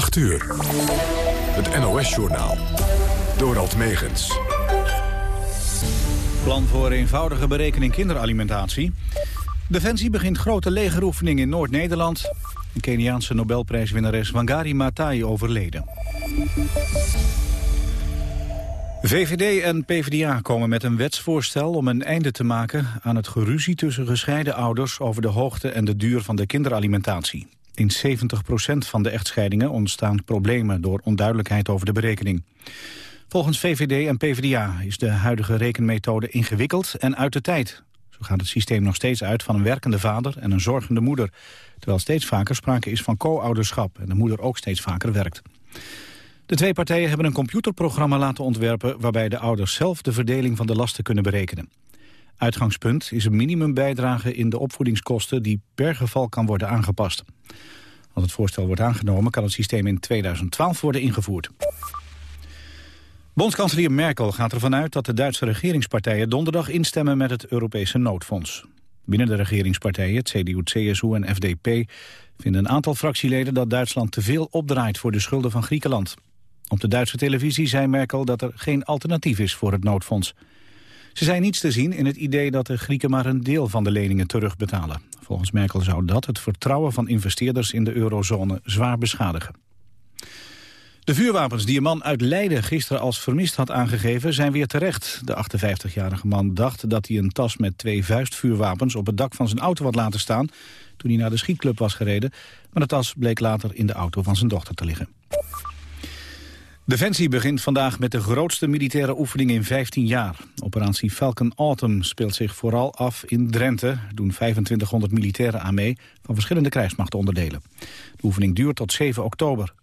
8 uur. Het NOS-journaal. Dorald Megens. Plan voor eenvoudige berekening kinderalimentatie. Defensie begint grote legeroefening in Noord-Nederland. Keniaanse Nobelprijswinnares Wangari Maathai overleden. VVD en PvdA komen met een wetsvoorstel om een einde te maken aan het geruzie tussen gescheiden ouders over de hoogte en de duur van de kinderalimentatie. In 70% van de echtscheidingen ontstaan problemen door onduidelijkheid over de berekening. Volgens VVD en PvdA is de huidige rekenmethode ingewikkeld en uit de tijd. Zo gaat het systeem nog steeds uit van een werkende vader en een zorgende moeder. Terwijl steeds vaker sprake is van co-ouderschap en de moeder ook steeds vaker werkt. De twee partijen hebben een computerprogramma laten ontwerpen... waarbij de ouders zelf de verdeling van de lasten kunnen berekenen. Uitgangspunt is een minimumbijdrage in de opvoedingskosten... die per geval kan worden aangepast. Als het voorstel wordt aangenomen kan het systeem in 2012 worden ingevoerd. Bondskanselier Merkel gaat ervan uit dat de Duitse regeringspartijen donderdag instemmen met het Europese noodfonds. Binnen de regeringspartijen, CDU, CSU en FDP, vinden een aantal fractieleden dat Duitsland te veel opdraait voor de schulden van Griekenland. Op de Duitse televisie zei Merkel dat er geen alternatief is voor het noodfonds. Ze zei niets te zien in het idee dat de Grieken maar een deel van de leningen terugbetalen. Volgens Merkel zou dat het vertrouwen van investeerders in de eurozone zwaar beschadigen. De vuurwapens die een man uit Leiden gisteren als vermist had aangegeven zijn weer terecht. De 58-jarige man dacht dat hij een tas met twee vuistvuurwapens op het dak van zijn auto had laten staan toen hij naar de schietclub was gereden. Maar de tas bleek later in de auto van zijn dochter te liggen. Defensie begint vandaag met de grootste militaire oefening in 15 jaar. Operatie Falcon Autumn speelt zich vooral af in Drenthe. Er doen 2500 militairen aan mee van verschillende krijgsmachtonderdelen. De oefening duurt tot 7 oktober.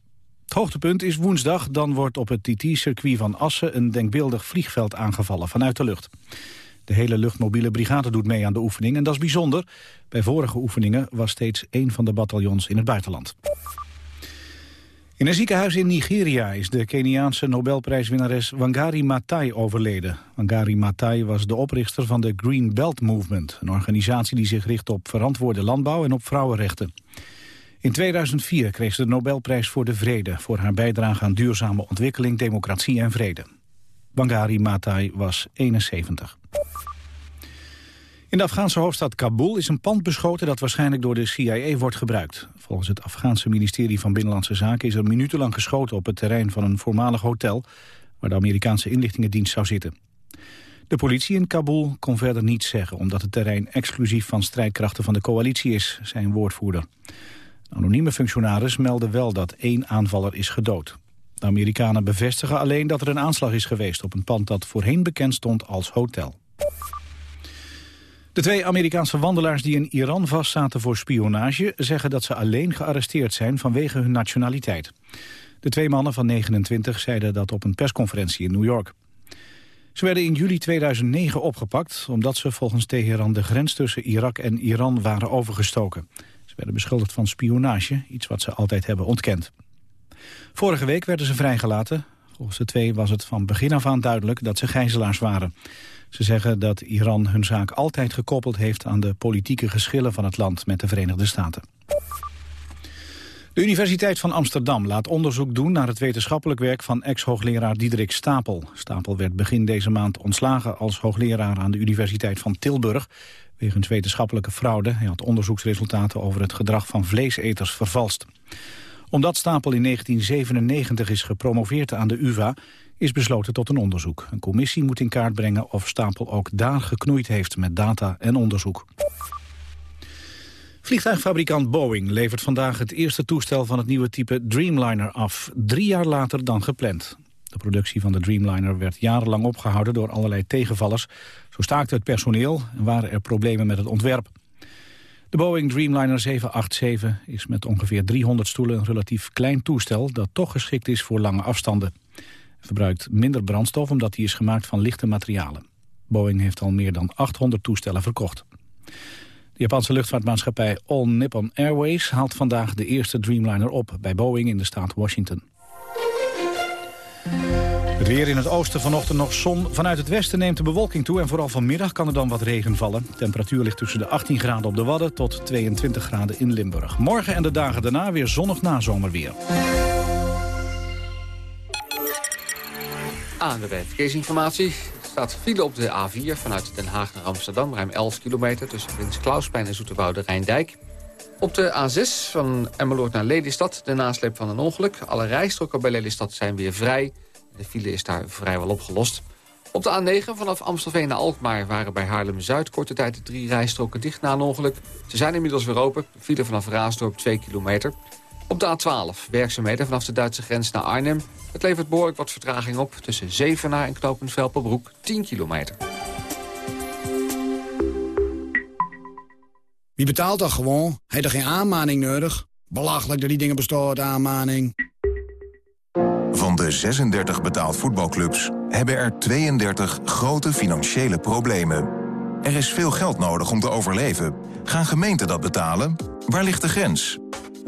Het hoogtepunt is woensdag, dan wordt op het TT-circuit van Assen... een denkbeeldig vliegveld aangevallen vanuit de lucht. De hele luchtmobiele brigade doet mee aan de oefening en dat is bijzonder. Bij vorige oefeningen was steeds één van de bataljons in het buitenland. In een ziekenhuis in Nigeria is de Keniaanse Nobelprijswinnares Wangari Maathai overleden. Wangari Maathai was de oprichter van de Green Belt Movement... een organisatie die zich richt op verantwoorde landbouw en op vrouwenrechten. In 2004 kreeg ze de Nobelprijs voor de Vrede... voor haar bijdrage aan duurzame ontwikkeling, democratie en vrede. Wangari Maathai was 71. In de Afghaanse hoofdstad Kabul is een pand beschoten dat waarschijnlijk door de CIA wordt gebruikt. Volgens het Afghaanse ministerie van Binnenlandse Zaken is er minutenlang geschoten op het terrein van een voormalig hotel waar de Amerikaanse inlichtingendienst zou zitten. De politie in Kabul kon verder niets zeggen omdat het terrein exclusief van strijdkrachten van de coalitie is, zei een woordvoerder. Anonieme functionaris meldde wel dat één aanvaller is gedood. De Amerikanen bevestigen alleen dat er een aanslag is geweest op een pand dat voorheen bekend stond als hotel. De twee Amerikaanse wandelaars die in Iran vastzaten voor spionage... zeggen dat ze alleen gearresteerd zijn vanwege hun nationaliteit. De twee mannen van 29 zeiden dat op een persconferentie in New York. Ze werden in juli 2009 opgepakt... omdat ze volgens Teheran de grens tussen Irak en Iran waren overgestoken. Ze werden beschuldigd van spionage, iets wat ze altijd hebben ontkend. Vorige week werden ze vrijgelaten. Volgens de twee was het van begin af aan duidelijk dat ze gijzelaars waren... Ze zeggen dat Iran hun zaak altijd gekoppeld heeft aan de politieke geschillen van het land met de Verenigde Staten. De Universiteit van Amsterdam laat onderzoek doen naar het wetenschappelijk werk van ex-hoogleraar Diederik Stapel. Stapel werd begin deze maand ontslagen als hoogleraar aan de Universiteit van Tilburg wegens wetenschappelijke fraude. Hij had onderzoeksresultaten over het gedrag van vleeseters vervalst. Omdat Stapel in 1997 is gepromoveerd aan de UvA is besloten tot een onderzoek. Een commissie moet in kaart brengen of Stapel ook daar geknoeid heeft met data en onderzoek. Vliegtuigfabrikant Boeing levert vandaag het eerste toestel van het nieuwe type Dreamliner af, drie jaar later dan gepland. De productie van de Dreamliner werd jarenlang opgehouden door allerlei tegenvallers. Zo staakte het personeel en waren er problemen met het ontwerp. De Boeing Dreamliner 787 is met ongeveer 300 stoelen een relatief klein toestel... dat toch geschikt is voor lange afstanden verbruikt minder brandstof omdat hij is gemaakt van lichte materialen. Boeing heeft al meer dan 800 toestellen verkocht. De Japanse luchtvaartmaatschappij All Nippon Airways haalt vandaag de eerste Dreamliner op bij Boeing in de staat Washington. Het weer in het oosten vanochtend nog zon. Vanuit het westen neemt de bewolking toe en vooral vanmiddag kan er dan wat regen vallen. Temperatuur ligt tussen de 18 graden op de Wadden tot 22 graden in Limburg. Morgen en de dagen daarna weer zonnig nazomerweer. Aan de verkeersinformatie staat file op de A4 vanuit Den Haag naar Amsterdam. Ruim 11 kilometer tussen Prins Klausplein en Zoeterwoude Rijndijk. Op de A6 van Emmeloord naar Lelystad, de nasleep van een ongeluk. Alle rijstroken bij Lelystad zijn weer vrij. De file is daar vrijwel opgelost. Op de A9 vanaf Amstelveen naar Alkmaar waren bij Haarlem-Zuid... korte tijd de drie rijstroken dicht na een ongeluk. Ze zijn inmiddels weer open. File vanaf Raasdorp 2 kilometer. Op de A12 werkzaamheden vanaf de Duitse grens naar Arnhem. Het levert behoorlijk wat vertraging op. Tussen Zevenaar en knooppunt Velperbroek 10 kilometer. Wie betaalt dat gewoon? Heeft er geen aanmaning nodig? Belachelijk dat die dingen bestaan, aanmaning. Van de 36 betaald voetbalclubs hebben er 32 grote financiële problemen. Er is veel geld nodig om te overleven. Gaan gemeenten dat betalen? Waar ligt de grens?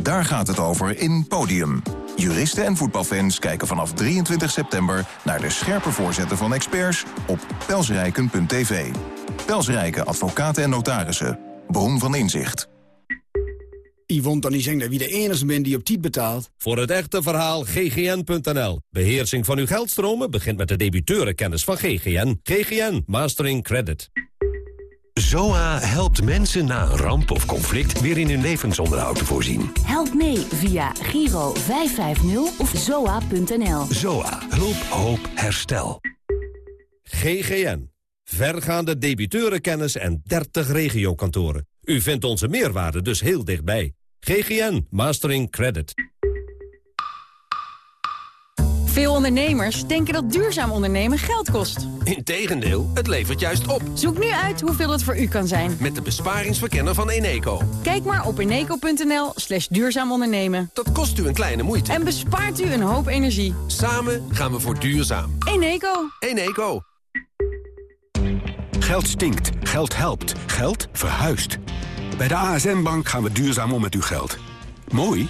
Daar gaat het over in Podium. Juristen en voetbalfans kijken vanaf 23 september... naar de scherpe voorzetten van experts op pelsrijken.tv. Pelsrijken advocaten en notarissen. Bron van inzicht. Yvonne dan niet zeggen dat wie de enige bent die op tijd betaalt. Voor het echte verhaal ggn.nl. Beheersing van uw geldstromen begint met de debiteurenkennis van GGN. GGN Mastering Credit. ZOA helpt mensen na een ramp of conflict weer in hun levensonderhoud te voorzien. Help mee via Giro 550 of zoa.nl. ZOA. Hulp, hoop, herstel. GGN. Vergaande debiteurenkennis en 30 regiokantoren. U vindt onze meerwaarde dus heel dichtbij. GGN Mastering Credit. Veel ondernemers denken dat duurzaam ondernemen geld kost. Integendeel, het levert juist op. Zoek nu uit hoeveel het voor u kan zijn. Met de besparingsverkenner van Eneco. Kijk maar op eneco.nl slash duurzaam ondernemen. Dat kost u een kleine moeite. En bespaart u een hoop energie. Samen gaan we voor duurzaam. Eneco. Eneco. Geld stinkt, geld helpt, geld verhuist. Bij de ASN-bank gaan we duurzaam om met uw geld. Mooi?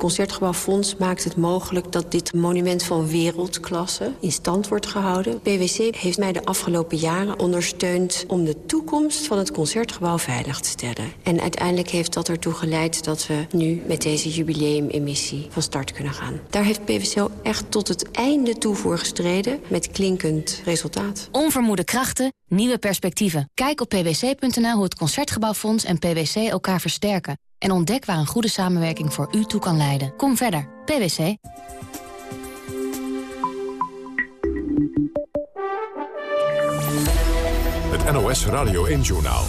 Concertgebouwfonds maakt het mogelijk dat dit monument van wereldklasse in stand wordt gehouden. PwC heeft mij de afgelopen jaren ondersteund om de toekomst van het Concertgebouw veilig te stellen. En uiteindelijk heeft dat ertoe geleid dat we nu met deze jubileumemissie van start kunnen gaan. Daar heeft PwC echt tot het einde toe voor gestreden met klinkend resultaat. Onvermoede krachten, nieuwe perspectieven. Kijk op pwc.nl hoe het Concertgebouwfonds en PwC elkaar versterken. En ontdek waar een goede samenwerking voor u toe kan leiden. Kom verder. PwC. Het NOS Radio 1-journaal.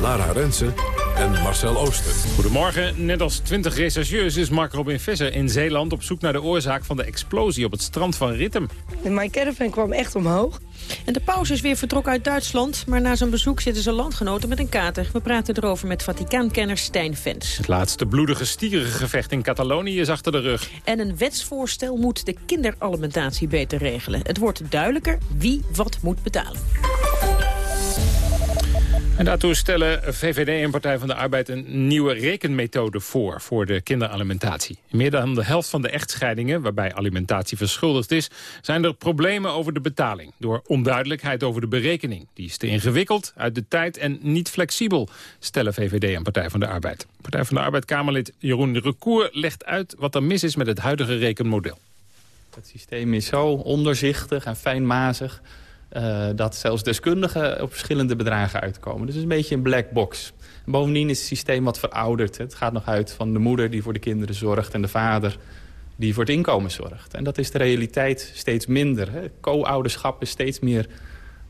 Lara Rensen en Marcel Ooster. Goedemorgen. Net als 20 rechercheurs is Mark Robin Visser in Zeeland... op zoek naar de oorzaak van de explosie op het strand van Rittem. Mijn caravan kwam echt omhoog. En de paus is weer vertrokken uit Duitsland... maar na zijn bezoek zitten zijn landgenoten met een kater. We praten erover met Vaticaankenner Stijn Vens. Het laatste bloedige stierengevecht in Catalonië is achter de rug. En een wetsvoorstel moet de kinderalimentatie beter regelen. Het wordt duidelijker wie wat moet betalen. En daartoe stellen VVD en Partij van de Arbeid een nieuwe rekenmethode voor, voor de kinderalimentatie. In meer dan de helft van de echtscheidingen, waarbij alimentatie verschuldigd is, zijn er problemen over de betaling. Door onduidelijkheid over de berekening. Die is te ingewikkeld, uit de tijd en niet flexibel, stellen VVD en Partij van de Arbeid. Partij van de Arbeid-Kamerlid Jeroen Recour legt uit wat er mis is met het huidige rekenmodel. Het systeem is zo onderzichtig en fijnmazig uh, dat zelfs deskundigen op verschillende bedragen uitkomen. Dus het is een beetje een black box. En bovendien is het systeem wat verouderd. Het gaat nog uit van de moeder die voor de kinderen zorgt... en de vader die voor het inkomen zorgt. En dat is de realiteit steeds minder. Co-ouderschap is steeds meer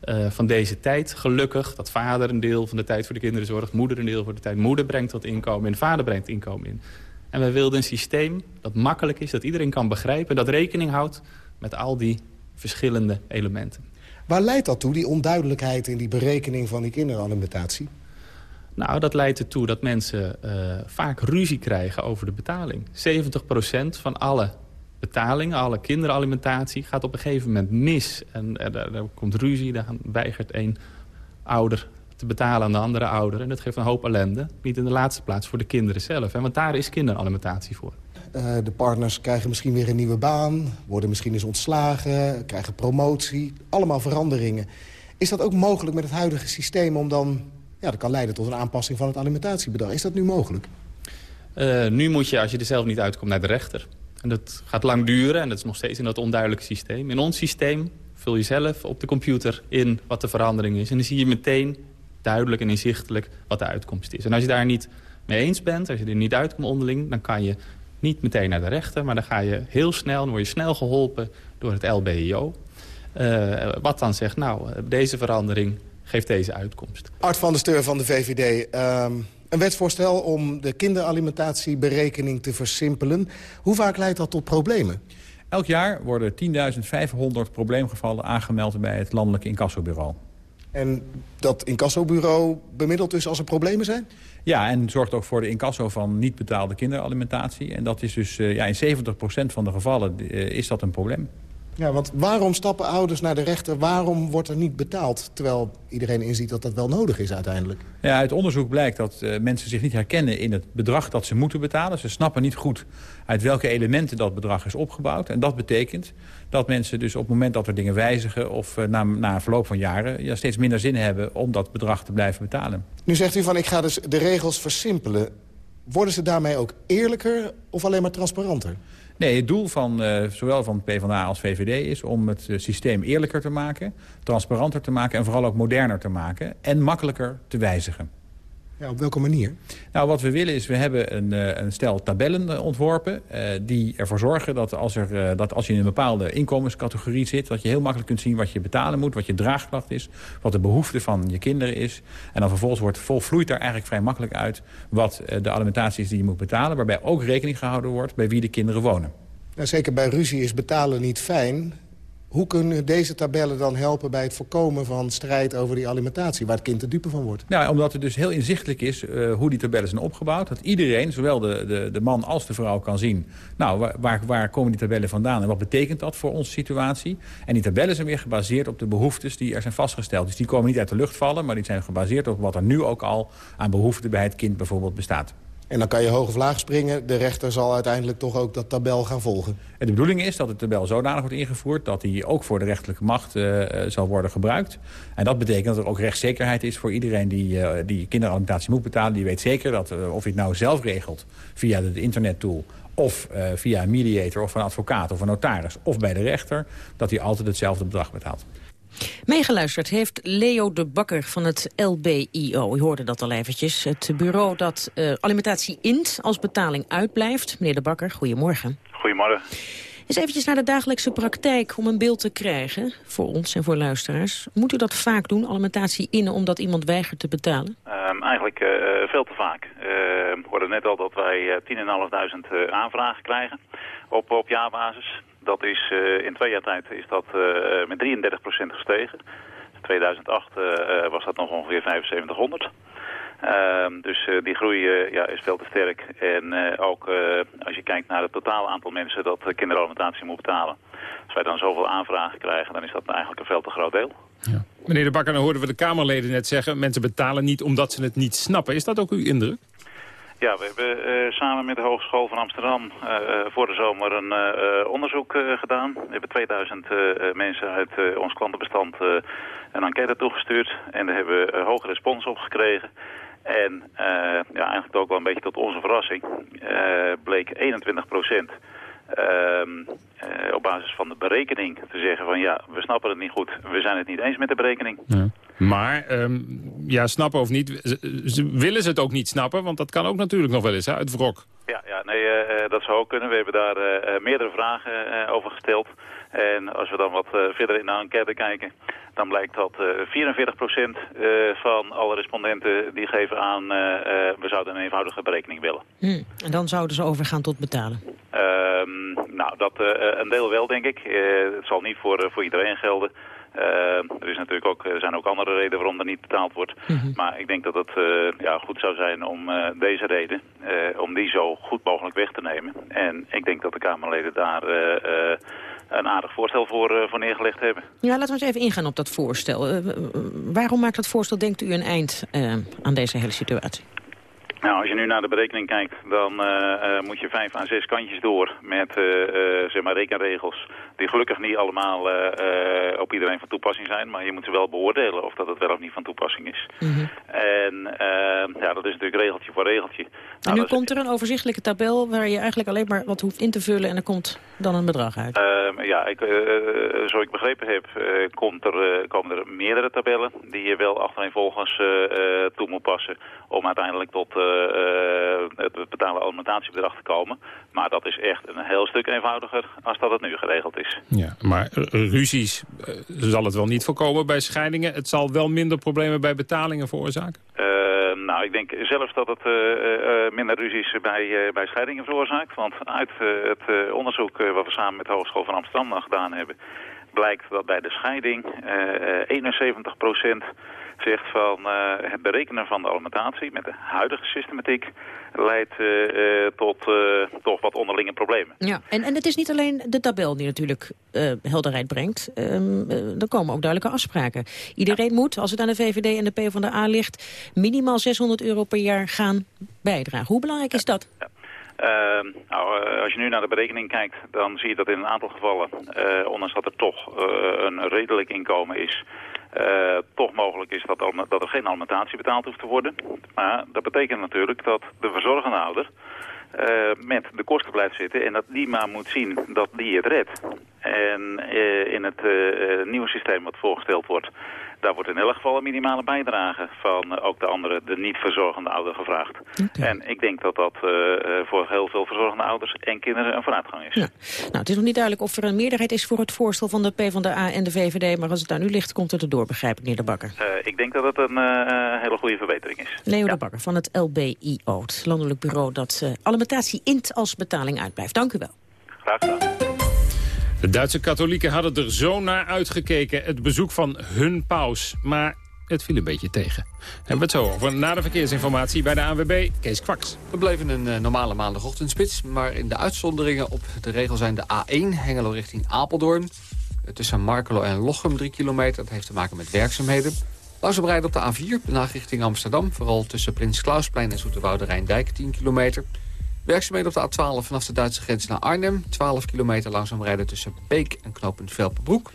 uh, van deze tijd. Gelukkig dat vader een deel van de tijd voor de kinderen zorgt... moeder een deel voor de tijd. Moeder brengt wat inkomen in, vader brengt inkomen in. En wij wilden een systeem dat makkelijk is, dat iedereen kan begrijpen... dat rekening houdt met al die verschillende elementen. Waar leidt dat toe, die onduidelijkheid in die berekening van die kinderalimentatie? Nou, dat leidt ertoe dat mensen uh, vaak ruzie krijgen over de betaling. 70% van alle betalingen, alle kinderalimentatie... gaat op een gegeven moment mis. En uh, daar, daar, komt ruzie, dan weigert één ouder te betalen aan de andere ouder. En dat geeft een hoop ellende. Niet in de laatste plaats voor de kinderen zelf. Hè? Want daar is kinderalimentatie voor. Uh, de partners krijgen misschien weer een nieuwe baan... worden misschien eens ontslagen, krijgen promotie. Allemaal veranderingen. Is dat ook mogelijk met het huidige systeem om dan... Ja, dat kan leiden tot een aanpassing van het alimentatiebedrag. Is dat nu mogelijk? Uh, nu moet je, als je er zelf niet uitkomt, naar de rechter. En dat gaat lang duren en dat is nog steeds in dat onduidelijke systeem. In ons systeem vul je zelf op de computer in wat de verandering is. En dan zie je meteen duidelijk en inzichtelijk wat de uitkomst is. En als je daar niet mee eens bent, als je er niet uitkomt onderling... dan kan je niet meteen naar de rechter, maar dan ga je heel snel... dan word je snel geholpen door het LBIO. Uh, wat dan zegt, nou, deze verandering geeft deze uitkomst. Art van der Steur van de VVD. Um, een wetsvoorstel om de kinderalimentatieberekening te versimpelen. Hoe vaak leidt dat tot problemen? Elk jaar worden 10.500 probleemgevallen aangemeld bij het landelijke incassobureau. En dat incassobureau bemiddelt dus als er problemen zijn? Ja, en zorgt ook voor de incasso van niet betaalde kinderalimentatie. En dat is dus uh, ja, in 70% van de gevallen uh, is dat een probleem. Ja, want waarom stappen ouders naar de rechter? Waarom wordt er niet betaald? Terwijl iedereen inziet dat dat wel nodig is uiteindelijk. Ja, uit onderzoek blijkt dat uh, mensen zich niet herkennen in het bedrag dat ze moeten betalen. Ze snappen niet goed uit welke elementen dat bedrag is opgebouwd. En dat betekent dat mensen dus op het moment dat er dingen wijzigen... of uh, na, na verloop van jaren ja, steeds minder zin hebben om dat bedrag te blijven betalen. Nu zegt u van ik ga dus de regels versimpelen. Worden ze daarmee ook eerlijker of alleen maar transparanter? Nee, het doel van uh, zowel van PvdA als VVD is om het uh, systeem eerlijker te maken... transparanter te maken en vooral ook moderner te maken... en makkelijker te wijzigen. Ja, op welke manier? Nou, wat we willen is, we hebben een, uh, een stel tabellen ontworpen... die ervoor zorgen dat als, er, dat als je in een bepaalde inkomenscategorie zit... dat je heel makkelijk kunt zien wat je betalen moet, wat je draagkracht is... wat de behoefte van je kinderen is. En dan vervolgens wordt, volvloeit daar eigenlijk vrij makkelijk uit... wat de alimentatie is die je moet betalen... waarbij ook rekening gehouden wordt bij wie de kinderen wonen. Nou, zeker bij ruzie is betalen niet fijn. Hoe kunnen deze tabellen dan helpen bij het voorkomen van strijd over die alimentatie... waar het kind de dupe van wordt? Nou, omdat het dus heel inzichtelijk is uh, hoe die tabellen zijn opgebouwd. Dat iedereen, zowel de, de, de man als de vrouw, kan zien... nou, waar, waar, waar komen die tabellen vandaan en wat betekent dat voor onze situatie? En die tabellen zijn weer gebaseerd op de behoeftes die er zijn vastgesteld. Dus die komen niet uit de lucht vallen, maar die zijn gebaseerd op wat er nu ook al... aan behoeften bij het kind bijvoorbeeld bestaat. En dan kan je hoog of laag springen. De rechter zal uiteindelijk toch ook dat tabel gaan volgen. En de bedoeling is dat de tabel zodanig wordt ingevoerd... dat die ook voor de rechterlijke macht uh, zal worden gebruikt. En dat betekent dat er ook rechtszekerheid is voor iedereen die, uh, die kinderalimentatie moet betalen. Die weet zeker dat of je het nou zelf regelt via de internettool of via een mediator of een advocaat of een notaris... of bij de rechter, dat hij altijd hetzelfde bedrag betaalt. Meegeluisterd heeft Leo de Bakker van het LBIO. U hoorde dat al eventjes. Het bureau dat uh, alimentatie int als betaling uitblijft. Meneer de Bakker, goedemorgen. Goedemorgen. Eens eventjes naar de dagelijkse praktijk om een beeld te krijgen... voor ons en voor luisteraars. Moet u dat vaak doen, alimentatie innen, omdat iemand weigert te betalen? Um, eigenlijk uh, veel te vaak. Uh, we hoorden net al dat wij 10.500 aanvragen krijgen op, op jaarbasis. Dat is, uh, in twee jaar tijd is dat uh, met 33% gestegen. In 2008 uh, was dat nog ongeveer 7500. dus die groei ja, is veel te sterk. En ook als je kijkt naar het totale aantal mensen dat kinderalimentatie moet betalen. Als wij dan zoveel aanvragen krijgen, dan is dat eigenlijk een veel te groot deel. Ja. Meneer De Bakker, dan hoorden we de Kamerleden net zeggen... mensen betalen niet omdat ze het niet snappen. Is dat ook uw indruk? Ja, we hebben uh, samen met de Hogeschool van Amsterdam uh, voor de zomer een onderzoek gedaan. We hebben 2000 mensen uit ons klantenbestand een enquête toegestuurd. En daar hebben we hoge respons op gekregen. En ja, eigenlijk ook wel een beetje tot onze verrassing bleek 21 procent... Uh, uh, op basis van de berekening te zeggen van ja, we snappen het niet goed. We zijn het niet eens met de berekening. Ja. Maar, um, ja, snappen of niet, ze, ze, willen ze het ook niet snappen? Want dat kan ook natuurlijk nog wel eens, hè, uit wrok. Ja, ja nee, uh, dat zou ook kunnen. We hebben daar meerdere vragen over gesteld. En als we dan wat verder in de enquête kijken, dan blijkt dat uh, 44% uh, van alle respondenten die geven aan... Uh, we zouden een eenvoudige berekening willen. Hmm. En dan zouden ze overgaan tot betalen? nou, dat een deel wel, denk ik. het zal niet voor, voor iedereen gelden. Er is natuurlijk ook, er zijn ook andere redenen waarom er niet betaald wordt. Maar ik denk dat het ja, goed zou zijn om deze reden, om die zo goed mogelijk weg te nemen. En ik denk dat de Kamerleden daar een aardig voorstel voor, voor neergelegd hebben. Ja, laten we eens even ingaan op dat voorstel. waarom maakt dat voorstel, denkt u, een eind aan deze hele situatie? Nou, als je nu naar de berekening kijkt, dan uh, uh, moet je vijf à zes kantjes door met uh, zeg maar rekenregels. Die gelukkig niet allemaal op iedereen van toepassing zijn, maar je moet ze wel beoordelen of dat het wel of niet van toepassing is. Mm -hmm. En ja, dat is natuurlijk regeltje voor regeltje. Nou, en nu komt er een overzichtelijke tabel waar je eigenlijk alleen maar wat hoeft in te vullen en er komt dan een bedrag uit. Ehm, ja, ik, zo ik begrepen heb, komt er, komen er meerdere tabellen die je wel achtereenvolgens toe moet passen om uiteindelijk tot het betalen alimentatiebedrag te komen. Maar dat is echt een heel stuk eenvoudiger als dat het nu geregeld is. Ja, maar ruzies uh, zal het wel niet voorkomen bij scheidingen. Het zal wel minder problemen bij betalingen veroorzaken? nou, ik denk zelfs dat het minder ruzies bij, bij scheidingen veroorzaakt. Want uit het onderzoek wat we samen met de Hogeschool van Amsterdam gedaan hebben... blijkt dat bij de scheiding 71 procent zegt van uh, het berekenen van de alimentatie met de huidige systematiek leidt uh, tot toch wat onderlinge problemen. Ja, en, en het is niet alleen de tabel die natuurlijk helderheid brengt. Um, er komen ook duidelijke afspraken. Iedereen moet, als het aan de VVD en de PvdA ligt, minimaal 600 euro per jaar gaan bijdragen. Hoe belangrijk is dat? Ja. Uh, nou, als je nu naar de berekening kijkt, dan zie je dat in een aantal gevallen, uh, ondanks dat er toch uh, een redelijk inkomen is, toch mogelijk is dat, dat er geen alimentatie betaald hoeft te worden. Maar dat betekent natuurlijk dat de verzorgende ouder met de kosten blijft zitten en dat die maar moet zien dat die het redt. En in het nieuwe systeem wat voorgesteld wordt, daar wordt in elk geval een minimale bijdrage van uh, ook de andere, de niet verzorgende ouder gevraagd. Okay. En ik denk dat dat uh, voor heel veel verzorgende ouders en kinderen een vooruitgang is. Ja. Nou, het is nog niet duidelijk of er een meerderheid is voor het voorstel van de PvdA en de VVD, maar als het daar nu ligt, komt het erdoor, begrijp ik, meneer De Bakker. Uh, ik denk dat het een hele goede verbetering is. Leo ja. De Bakker van het LBIO, het landelijk bureau dat alimentatie int als betaling uitblijft. Dank u wel. Graag gedaan. De Duitse katholieken hadden er zo naar uitgekeken, het bezoek van hun paus. Maar het viel een beetje tegen. Hebben we het zo over na de verkeersinformatie bij de ANWB, Kees Kwaks. We bleven een uh, normale maandagochtendspits, maar in de uitzonderingen op de regel zijn de A1 Hengelo richting Apeldoorn. Tussen Markelo en Lochem 3 kilometer, dat heeft te maken met werkzaamheden. Langzaam rijden op de A4, de richting Amsterdam, vooral tussen Prins Klausplein en Zoeterwoude Rijndijk 10 kilometer. Werkzaamheden op de A12 vanaf de Duitse grens naar Arnhem. 12 kilometer langzaam rijden tussen Beek en knooppunt Velpenbroek.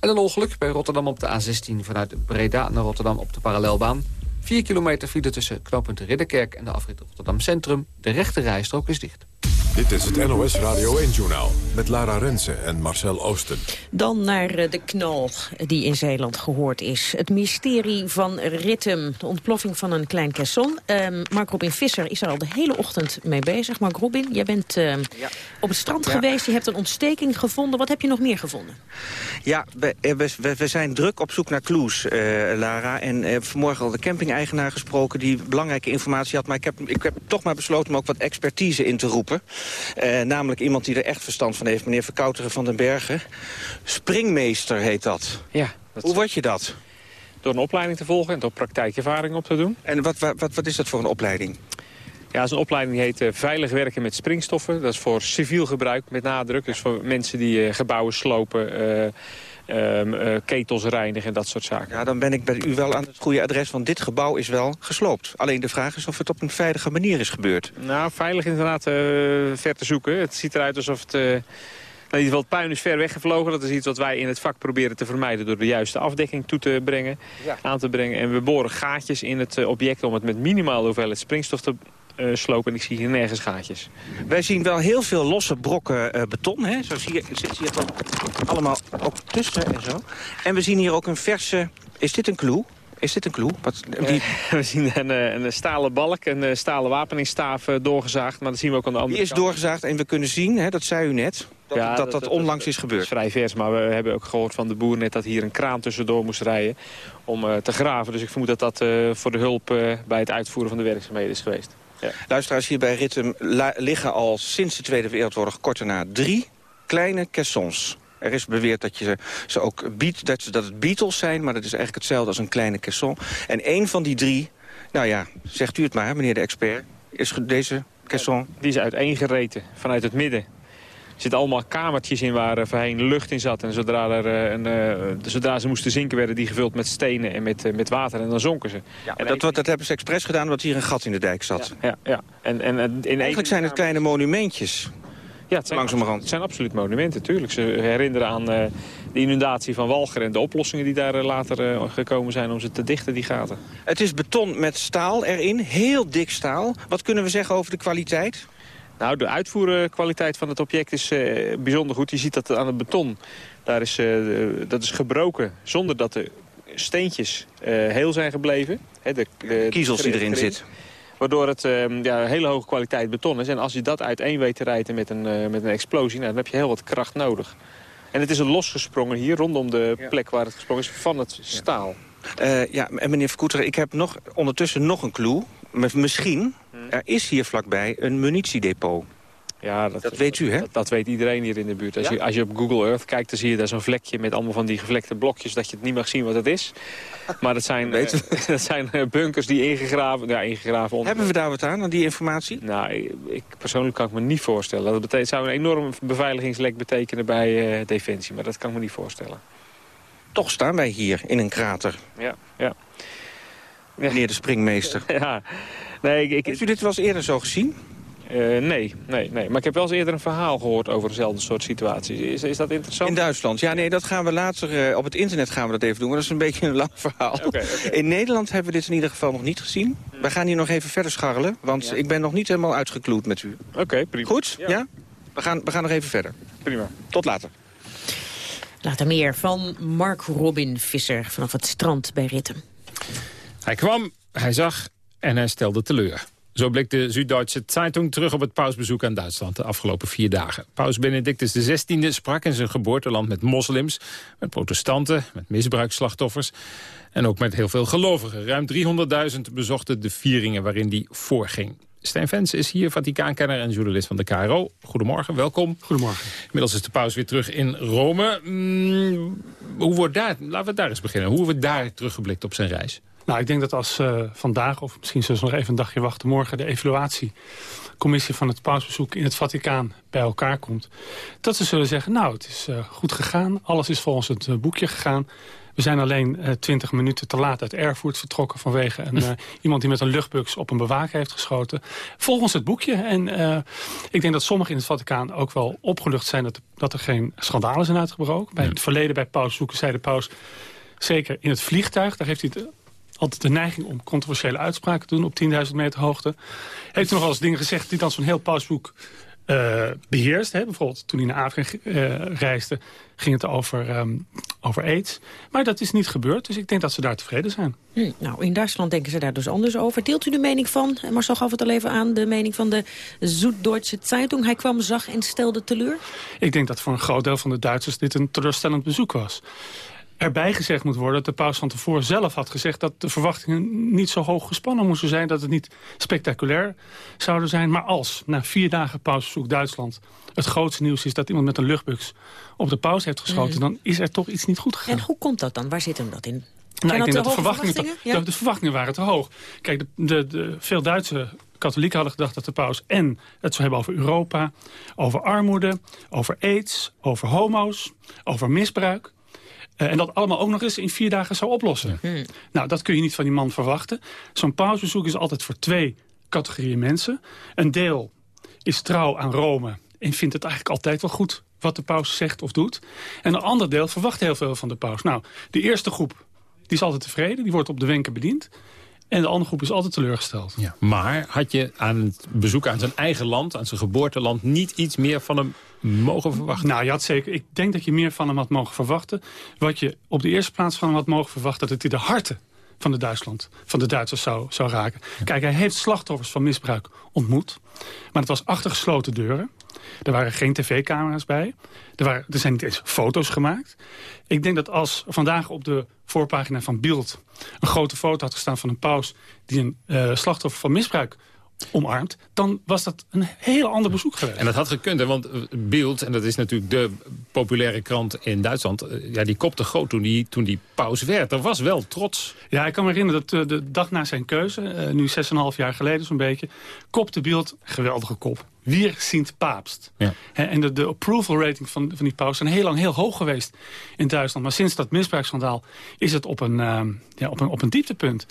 En een ongeluk bij Rotterdam op de A16 vanuit Breda naar Rotterdam op de parallelbaan. 4 kilometer file tussen knooppunt Ridderkerk en de afrit Rotterdam Centrum. De rechte rijstrook is dicht. Dit is het NOS Radio 1-journaal met Lara Rensen en Marcel Oosten. Dan naar eh, de knal die in Zeeland gehoord is. Het mysterie van Rittem, de ontploffing van een klein caisson. Um, Mark Robin Visser is er al de hele ochtend mee bezig. Mark Robin, jij bent uh, ja. op het strand ja. geweest, je hebt een ontsteking gevonden. Wat heb je nog meer gevonden? Ja, we, we, we zijn druk op zoek naar clues, uh, Lara. En uh, vanmorgen al de camping-eigenaar gesproken die belangrijke informatie had. Maar ik heb, ik heb toch maar besloten om ook wat expertise in te roepen. Uh, namelijk iemand die er echt verstand van heeft, meneer Verkouteren van den Bergen. Springmeester heet dat. Ja. Dat Hoe word je dat? Door een opleiding te volgen en door praktijkervaring op te doen. En wat, wat, wat is dat voor een opleiding? Ja, dat is een opleiding die heet uh, Veilig werken met springstoffen. Dat is voor civiel gebruik met nadruk. Dus voor mensen die uh, gebouwen slopen, um, uh, ketels reinigen en dat soort zaken. Ja, dan ben ik bij u wel aan het goede adres, want dit gebouw is wel gesloopt. Alleen de vraag is of het op een veilige manier is gebeurd. Nou, veilig inderdaad uh, ver te zoeken. Het ziet eruit alsof het... Uh, in ieder geval, het puin is ver weggevlogen. Dat is iets wat wij in het vak proberen te vermijden... door de juiste afdekking toe te brengen, ja. aan te brengen. En we boren gaatjes in het object om het met minimale hoeveelheid springstof te uh, slopen. En ik zie hier nergens gaatjes. Wij zien wel heel veel losse brokken uh, beton. Hè? Zo zie je, zit hier dan allemaal ook tussen en zo. En we zien hier ook een verse... Is dit een clue? Is dit een clue? Wat, die... we zien een, een, stalen balk, een stalen wapeningsstaaf doorgezaagd. Maar dat zien we ook aan de andere Die is kant. doorgezaagd en we kunnen zien, hè, dat zei u net... Dat ja, dat, dat, dat, onlangs is gebeurd. Dat is vrij vers, maar we hebben ook gehoord van de boer net... dat hier een kraan tussendoor moest rijden om uh, te graven. Dus ik vermoed dat dat uh, voor de hulp uh, bij het uitvoeren van de werkzaamheden is geweest. Ja. Luisteraars, hier bij Rittem liggen al sinds de Tweede Wereldoorlog kort daarna drie kleine caissons. Er is beweerd dat, je ze ook beat, dat, dat het Beatles zijn, maar dat is eigenlijk hetzelfde als een kleine caisson. En één van die drie, nou ja, zegt u het maar, meneer de expert, is deze caisson... Die is uiteengereten vanuit het midden. Er zitten allemaal kamertjes in waar uh, voorheen lucht in zat. En zodra, er, uh, een, uh, zodra ze moesten zinken, werden die gevuld met stenen en met, met water. En dan zonken ze. Ja, en dat, wat, dat hebben ze expres gedaan omdat hier een gat in de dijk zat. Ja, ja. En, en, in Eigenlijk zijn het kleine monumentjes. Ja, het zijn, Langzamerhand. het zijn absoluut monumenten, tuurlijk. Ze herinneren aan de inundatie van Walger en de oplossingen die daar later gekomen zijn om ze te dichten, die gaten. Het is beton met staal erin, heel dik staal. Wat kunnen we zeggen over de kwaliteit? Nou, de uitvoerkwaliteit van het object is uh, bijzonder goed. Je ziet dat aan het beton, daar is, uh, dat is gebroken zonder dat de steentjes uh, heel zijn gebleven. He, de, de, Kiezels die erin zitten. Waardoor het ja, hele hoge kwaliteit beton is. En als je dat uiteen weet te rijden met een, met een explosie, nou, dan heb je heel wat kracht nodig. En het is een losgesprongen hier, rondom de ja. plek waar het gesprongen is, van het staal. Ja, ja en meneer Verkoeter, ik heb nog, ondertussen nog een clue. Misschien, er is hier vlakbij een munitiedepot. Ja, dat, dat weet u, hè? Dat, dat, weet iedereen hier in de buurt. Als, ja? je, als je op Google Earth kijkt, dan zie je daar zo'n vlekje met allemaal van die gevlekte blokjes... dat je het niet mag zien wat het is. Maar dat zijn, uh, dat zijn bunkers die ingegraven... Ja, ingegraven onder... Hebben we daar wat aan, aan die informatie? Nou, ik, ik persoonlijk kan ik me niet voorstellen. Dat betekent, zou een enorm beveiligingslek betekenen bij uh, Defensie. Maar dat kan ik me niet voorstellen. Toch staan wij hier in een krater. Ja, ja. Meneer de springmeester. ja. Nee, ik, ik, Heeft u dit wel eens eerder zo gezien? Uh, nee, nee, nee, maar ik heb wel eens eerder een verhaal gehoord over dezelfde soort situaties. Is, is dat interessant? In Duitsland, ja nee, dat gaan we later, uh, op het internet gaan we dat even doen. Maar dat is een beetje een lang verhaal. Okay, okay. In Nederland hebben we dit in ieder geval nog niet gezien. We gaan hier nog even verder scharrelen, want ja. ik ben nog niet helemaal uitgekloed met u. Oké, okay, prima. Goed, ja? ja? We, gaan, we gaan nog even verder. Prima. Tot later. Later meer van Mark Robin Visser vanaf het strand bij Ritten. Hij kwam, hij zag en hij stelde teleur. Zo blikt de Süddeutsche Zeitung terug op het pausbezoek aan Duitsland de afgelopen vier dagen. Paus Benedictus XVI sprak in zijn geboorteland met moslims, met protestanten, met misbruiksslachtoffers en ook met heel veel gelovigen. Ruim 300.000 bezochten de vieringen waarin die voorging. Stijn Vens is hier, Vaticaankenner en journalist van de KRO. Goedemorgen, welkom. Goedemorgen. Inmiddels is de paus weer terug in Rome. Mm, hoe wordt daar, laten we daar eens beginnen. Hoe wordt daar teruggeblikt op zijn reis? Nou, ik denk dat als uh, vandaag, of misschien zullen we nog even een dagje wachten... morgen de evaluatiecommissie van het pausbezoek in het Vaticaan bij elkaar komt... dat ze zullen zeggen, nou, het is uh, goed gegaan. Alles is volgens het uh, boekje gegaan. We zijn alleen twintig minuten te laat uit Erfurt vertrokken... vanwege een, iemand die met een luchtbux op een bewaker heeft geschoten. Volgens het boekje. En ik denk dat sommigen in het Vaticaan ook wel opgelucht zijn... dat, dat er geen schandalen zijn uitgebroken. Bij het verleden bij pausbezoeken zei de paus... zeker in het vliegtuig, daar heeft hij het altijd de neiging om controversiële uitspraken te doen op 10.000 meter hoogte. Heeft hij nog wel eens dingen gezegd die dan zo'n heel pausboek uh, beheerst. Hè? Bijvoorbeeld toen hij naar Afrika uh, reisde, ging het over, um, over aids. Maar dat is niet gebeurd, dus ik denk dat ze daar tevreden zijn. Hm, nou, in Duitsland denken ze daar dus anders over. Deelt u de mening van, en Marcel gaf het al even aan... de mening van de Süddeutsche Zeitung? Hij kwam, zag en stelde teleur? Ik denk dat voor een groot deel van de Duitsers dit een teleurstellend bezoek was erbij gezegd moet worden dat de paus van tevoren zelf had gezegd... dat de verwachtingen niet zo hoog gespannen moesten zijn... dat het niet spectaculair zouden zijn. Maar als na vier dagen pausbezoek Duitsland het grootste nieuws is... dat iemand met een luchtbux op de paus heeft geschoten... Mm. dan is er toch iets niet goed gegaan. En hoe komt dat dan? Waar zit hem dat in? Nou, ik denk dat de verwachtingen, verwachtingen? Ja? de verwachtingen waren te hoog. Kijk, de, de, de, veel Duitse katholieken hadden gedacht dat de paus en het zou hebben over Europa... over armoede, over aids, over homo's, over misbruik... Uh, en dat allemaal ook nog eens in vier dagen zou oplossen. Hmm. Nou, dat kun je niet van die man verwachten. Zo'n pausbezoek is altijd voor twee categorieën mensen. Een deel is trouw aan Rome en vindt het eigenlijk altijd wel goed wat de paus zegt of doet. En een ander deel verwacht heel veel van de paus. Nou, de eerste groep die is altijd tevreden, die wordt op de wenken bediend. En de andere groep is altijd teleurgesteld. Ja, maar had je aan het bezoek aan zijn eigen land, aan zijn geboorteland... niet iets meer van hem mogen verwachten? Nou, je had zeker. Ik denk dat je meer van hem had mogen verwachten. Wat je op de eerste plaats van hem had mogen verwachten... dat hij de harten van de Duitsland, van de Duitsers zou, zou raken. Kijk, hij heeft slachtoffers van misbruik ontmoet. Maar het was achter gesloten deuren. Er waren geen tv-camera's bij. Er, waren, er zijn niet eens foto's gemaakt. Ik denk dat als vandaag op de voorpagina van Beeld... een grote foto had gestaan van een paus... die een uh, slachtoffer van misbruik omarmd... dan was dat een heel ander bezoek geweest. En dat had gekund, hè? want Beeld, en dat is natuurlijk de populaire krant in Duitsland... ja, die kopte groot toen die, toen die paus werd. Er was wel trots. Ja, ik kan me herinneren dat de dag na zijn keuze... nu 6,5 jaar geleden zo'n beetje... kopte Beeld, geweldige kop... Wie ziet paapst. Ja. En de, de, approval rating van, van die paus zijn heel lang heel hoog geweest in Duitsland. Maar sinds dat misbruiksschandaal is het op een, uh, ja, op een, op een dieptepunt.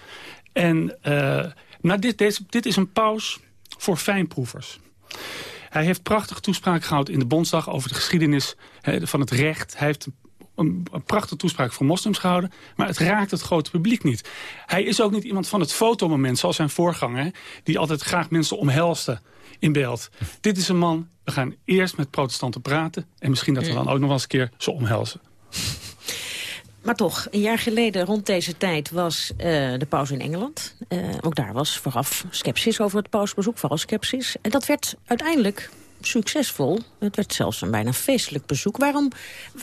En uh, nou, dit, deze, dit is een paus voor fijnproevers. Hij heeft prachtige toespraak gehouden in de Bondsdag over de geschiedenis van het recht. Hij heeft een, een, prachtige toespraak voor moslims gehouden. Maar het raakt het grote publiek niet. Hij is ook niet iemand van het fotomoment, zoals zijn voorganger... die altijd graag mensen omhelste in beeld. Dit is een man, we gaan eerst met protestanten praten... en misschien dat we dan ook nog wel eens een keer zo omhelzen. Maar toch, een jaar geleden rond deze tijd was uh, de paus in Engeland. Uh, ook daar was vooraf sceptisch over het pausbezoek, vooral sceptisch. En dat werd uiteindelijk succesvol. Het werd zelfs een bijna feestelijk bezoek. Waarom,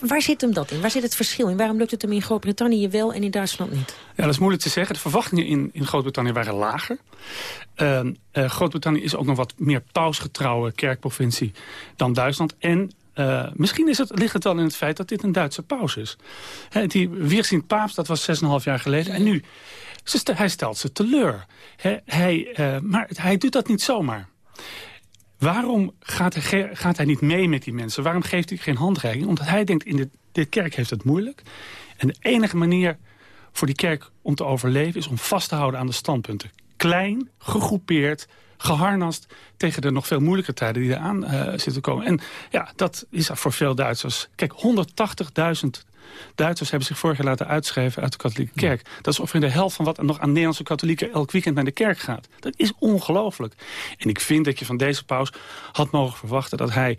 waar zit hem dat in? Waar zit het verschil in? Waarom lukt het hem in Groot-Brittannië wel en in Duitsland niet? Ja, dat is moeilijk te zeggen. De verwachtingen in, in Groot-Brittannië waren lager. Uh, uh, Groot-Brittannië is ook nog wat meer pausgetrouwe kerkprovincie dan Duitsland. En uh, misschien is het, ligt het wel in het feit dat dit een Duitse paus is. He, die Weerzien Paap, dat was 6,5 jaar geleden. En nu, hij stelt ze teleur. Hij, maar hij doet dat niet zomaar. Waarom gaat hij, gaat hij niet mee met die mensen? Waarom geeft hij geen handreiking? Omdat hij denkt, in de, de kerk heeft het moeilijk. En de enige manier voor die kerk om te overleven... is om vast te houden aan de standpunten. Klein, gegroepeerd, geharnast tegen de nog veel moeilijker tijden die eraan uh, zitten komen. En ja, dat is voor veel Duitsers. Kijk, 180.000 Duitsers hebben zich vorig jaar laten uitschrijven uit de katholieke kerk. Dat is ongeveer de helft van wat er nog aan Nederlandse katholieken elk weekend naar de kerk gaat. Dat is ongelooflijk. En ik vind dat je van deze paus had mogen verwachten dat hij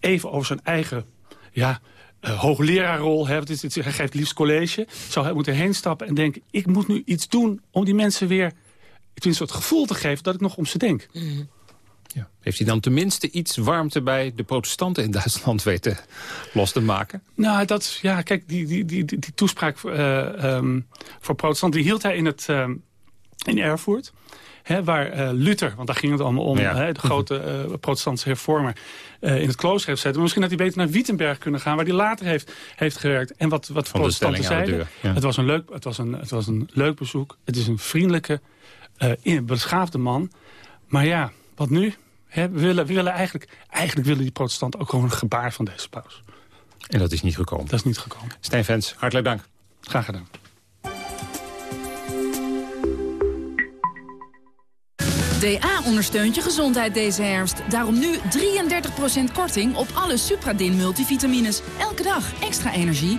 even over zijn eigen ja, uh, hoogleraarrol, is, hij geeft liefst college, zou hij moeten heen stappen en denken... ik moet nu iets doen om die mensen weer tenminste het gevoel te geven dat ik nog om ze denk. Mhm. Ja. Heeft hij dan tenminste iets warmte bij de protestanten in Duitsland weten los te maken? Nou, dat, ja, kijk, die, die, die, die, toespraak uh, um, voor protestanten... die hield hij in, het, um, in Erfurt. Hè, waar uh, Luther, want daar ging het allemaal om... Ja. Hè, de grote uh, protestantse hervormer in het klooster heeft gezet. Maar misschien had hij beter naar Wittenberg kunnen gaan... waar hij later heeft, heeft gewerkt. En wat, wat protestanten zeiden... Ja. Het, was een leuk, het, was een, het was een leuk bezoek. Het is een vriendelijke, beschaafde man. Maar ja, wat nu? He, we, willen, we willen eigenlijk, eigenlijk willen die protestanten ook gewoon een gebaar van deze paus. En dat is niet gekomen? Dat is niet gekomen. Stijn Vens, hartelijk dank. Graag gedaan. DA ondersteunt je gezondheid deze herfst. Daarom nu 33% korting op alle Supradin multivitamines. Elke dag extra energie.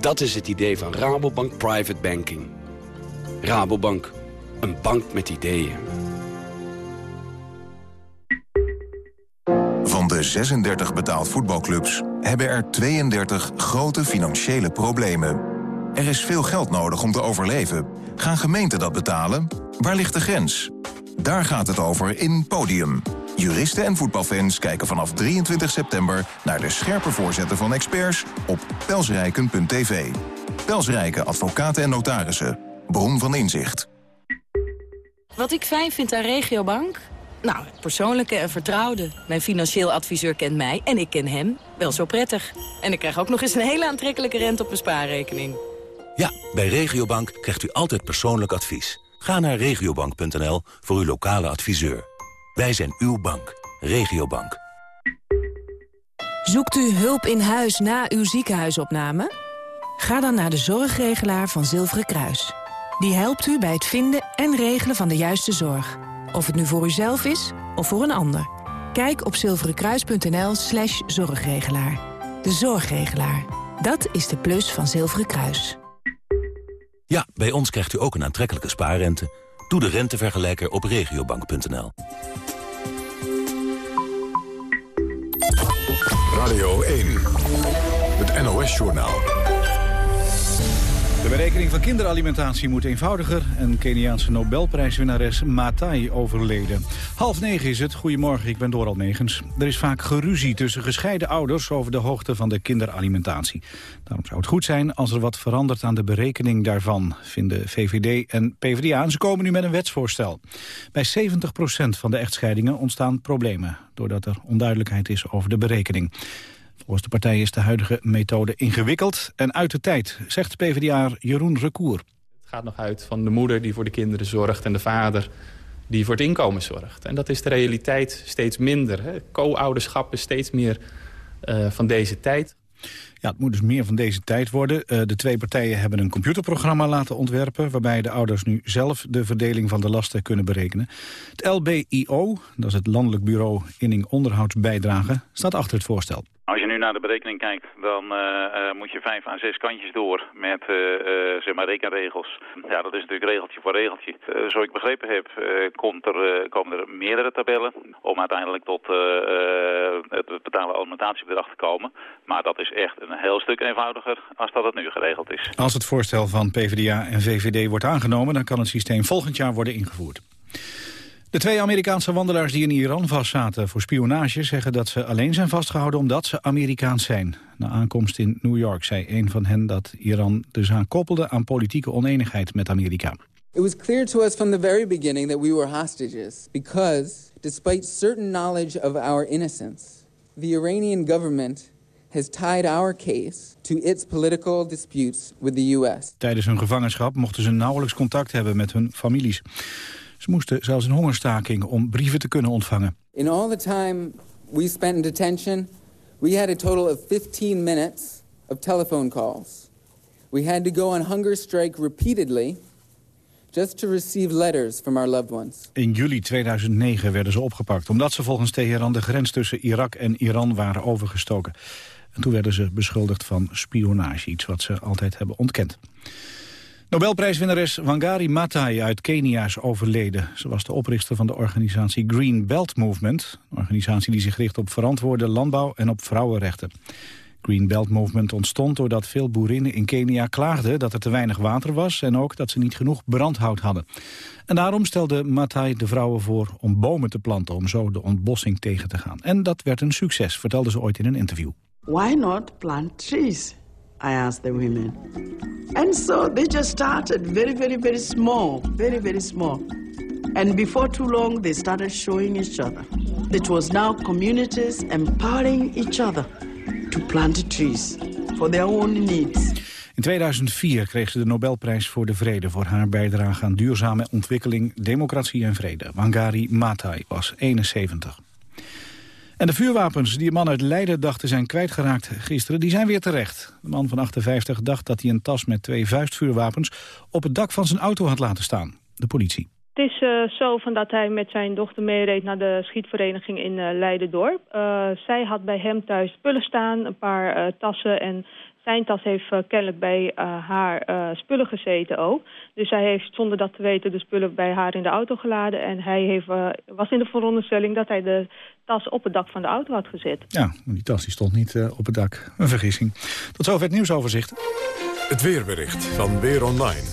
Dat is het idee van Rabobank Private Banking. Rabobank, een bank met ideeën. Van de 36 betaald voetbalclubs hebben er 32 grote financiële problemen. Er is veel geld nodig om te overleven. Gaan gemeenten dat betalen? Waar ligt de grens? Daar gaat het over in Podium. Juristen en voetbalfans kijken vanaf 23 september... naar de scherpe voorzetten van experts op pelsrijken.tv. Pelsrijken advocaten en notarissen. Bron van inzicht. Wat ik fijn vind aan Regiobank? Nou, het persoonlijke en vertrouwde. Mijn financieel adviseur kent mij en ik ken hem wel zo prettig. En ik krijg ook nog eens een hele aantrekkelijke rente op mijn spaarrekening. Ja, bij Regiobank krijgt u altijd persoonlijk advies. Ga naar regiobank.nl voor uw lokale adviseur. Wij zijn uw bank. Regiobank. Zoekt u hulp in huis na uw ziekenhuisopname? Ga dan naar de zorgregelaar van Zilveren Kruis. Die helpt u bij het vinden en regelen van de juiste zorg. Of het nu voor uzelf is of voor een ander. Kijk op zilverenkruis.nl slash zorgregelaar. De zorgregelaar. Dat is de plus van Zilveren Kruis. Ja, bij ons krijgt u ook een aantrekkelijke spaarrente. Doe de rentevergelijker op regiobank.nl. Radio 1, het NOS-journaal. De berekening van kinderalimentatie moet eenvoudiger. Een Keniaanse Nobelprijswinnares Matai overleden. Half negen is het. Goedemorgen, ik ben Doral Negens. Er is vaak geruzie tussen gescheiden ouders over de hoogte van de kinderalimentatie. Daarom zou het goed zijn als er wat verandert aan de berekening daarvan, vinden VVD en PvdA. En ze komen nu met een wetsvoorstel. Bij 70% van de echtscheidingen ontstaan problemen, doordat er onduidelijkheid is over de berekening. Volgens de partij is de huidige methode ingewikkeld en uit de tijd, zegt PvdA Jeroen Recour. Het gaat nog uit van de moeder die voor de kinderen zorgt en de vader die voor het inkomen zorgt. En dat is de realiteit steeds minder. Co-ouderschap is steeds meer uh, van deze tijd. Ja, het moet dus meer van deze tijd worden. Uh, de twee partijen hebben een computerprogramma laten ontwerpen... waarbij de ouders nu zelf de verdeling van de lasten kunnen berekenen. Het LBIO, dat is het Landelijk Bureau Inning Onderhoudsbijdrage... staat achter het voorstel. Als je nu naar de berekening kijkt, dan uh, uh, moet je vijf à zes kantjes door met zeg maar rekenregels. Ja, dat is natuurlijk regeltje voor regeltje. zo ik begrepen heb, komt er, komen er meerdere tabellen om uiteindelijk tot het betalen alimentatiebedrag te komen. Maar dat is echt een heel stuk eenvoudiger als dat het nu geregeld is. Als het voorstel van PvdA en VVD wordt aangenomen, dan kan het systeem volgend jaar worden ingevoerd. De twee Amerikaanse wandelaars die in Iran vastzaten voor spionage... zeggen dat ze alleen zijn vastgehouden omdat ze Amerikaans zijn. Na aankomst in New York zei een van hen dat Iran de zaak koppelde... aan politieke oneenigheid met Amerika. It was clear to us from the very beginning that we were hostages... because, despite certain knowledge of our innocence... the Iranian government has tied our case to its political disputes with the U.S. Tijdens hun gevangenschap mochten ze nauwelijks contact hebben met hun families. Ze moesten zelfs een hongerstaking om brieven te kunnen ontvangen. In all the time we spent in detention, we had a total of 15 minutes of telephone calls. We had to go on hunger strike repeatedly just to receive letters from our loved ones. In juli 2009 werden ze opgepakt omdat ze volgens Teheran de grens tussen Irak en Iran waren overgestoken. En toen werden ze beschuldigd van spionage, iets wat ze altijd hebben ontkend. Nobelprijswinnares Wangari Maathai uit Kenia is overleden. Ze was de oprichter van de organisatie Green Belt Movement. Een organisatie die zich richt op verantwoorde landbouw en op vrouwenrechten. Green Belt Movement ontstond doordat veel boerinnen in Kenia klaagden dat er te weinig water was en ook dat ze niet genoeg brandhout hadden. En daarom stelde Maathai de vrouwen voor om bomen te planten om zo de ontbossing tegen te gaan. En dat werd een succes, vertelde ze ooit in een interview. Why not plant trees? I asked the women. And so they just started very, very, very small, very, very small. And before too long, they started showing each other. It was now communities empowering each other to plant trees for their own needs. In 2004 kreeg ze de Nobelprijs voor de Vrede... voor haar bijdrage aan duurzame ontwikkeling, democratie en vrede. Wangari Maathai was 71. En de vuurwapens die een man uit Leiden dacht te zijn kwijtgeraakt gisteren, die zijn weer terecht. De man van 58 dacht dat hij een tas met twee vuistvuurwapens op het dak van zijn auto had laten staan. De politie. Het is uh, zo van dat hij met zijn dochter meereed naar de schietvereniging in uh, Leiden-dorp. Uh, zij had bij hem thuis spullen staan, een paar tassen en zijn tas heeft uh, kennelijk bij uh, haar uh, spullen gezeten ook. Dus hij heeft zonder dat te weten de spullen bij haar in de auto geladen. En hij heeft, was in de veronderstelling dat hij de tas op het dak van de auto had gezet. Ja, die tas die stond niet op het dak. Een vergissing. Tot zover het nieuwsoverzicht. Het weerbericht van Weer Online.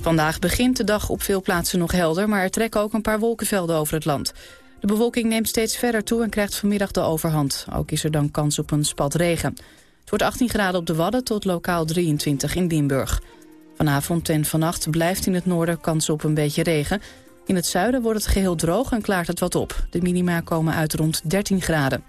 Vandaag begint de dag op veel plaatsen nog helder... maar er trekken ook een paar wolkenvelden over het land. De bewolking neemt steeds verder toe en krijgt vanmiddag de overhand. Ook is er dan kans op een spat regen. Het wordt 18 graden op de Wadden tot lokaal 23 in Limburg. Vanavond en vannacht blijft in het noorden kans op een beetje regen. In het zuiden wordt het geheel droog en klaart het wat op. De minima komen uit rond 13 graden.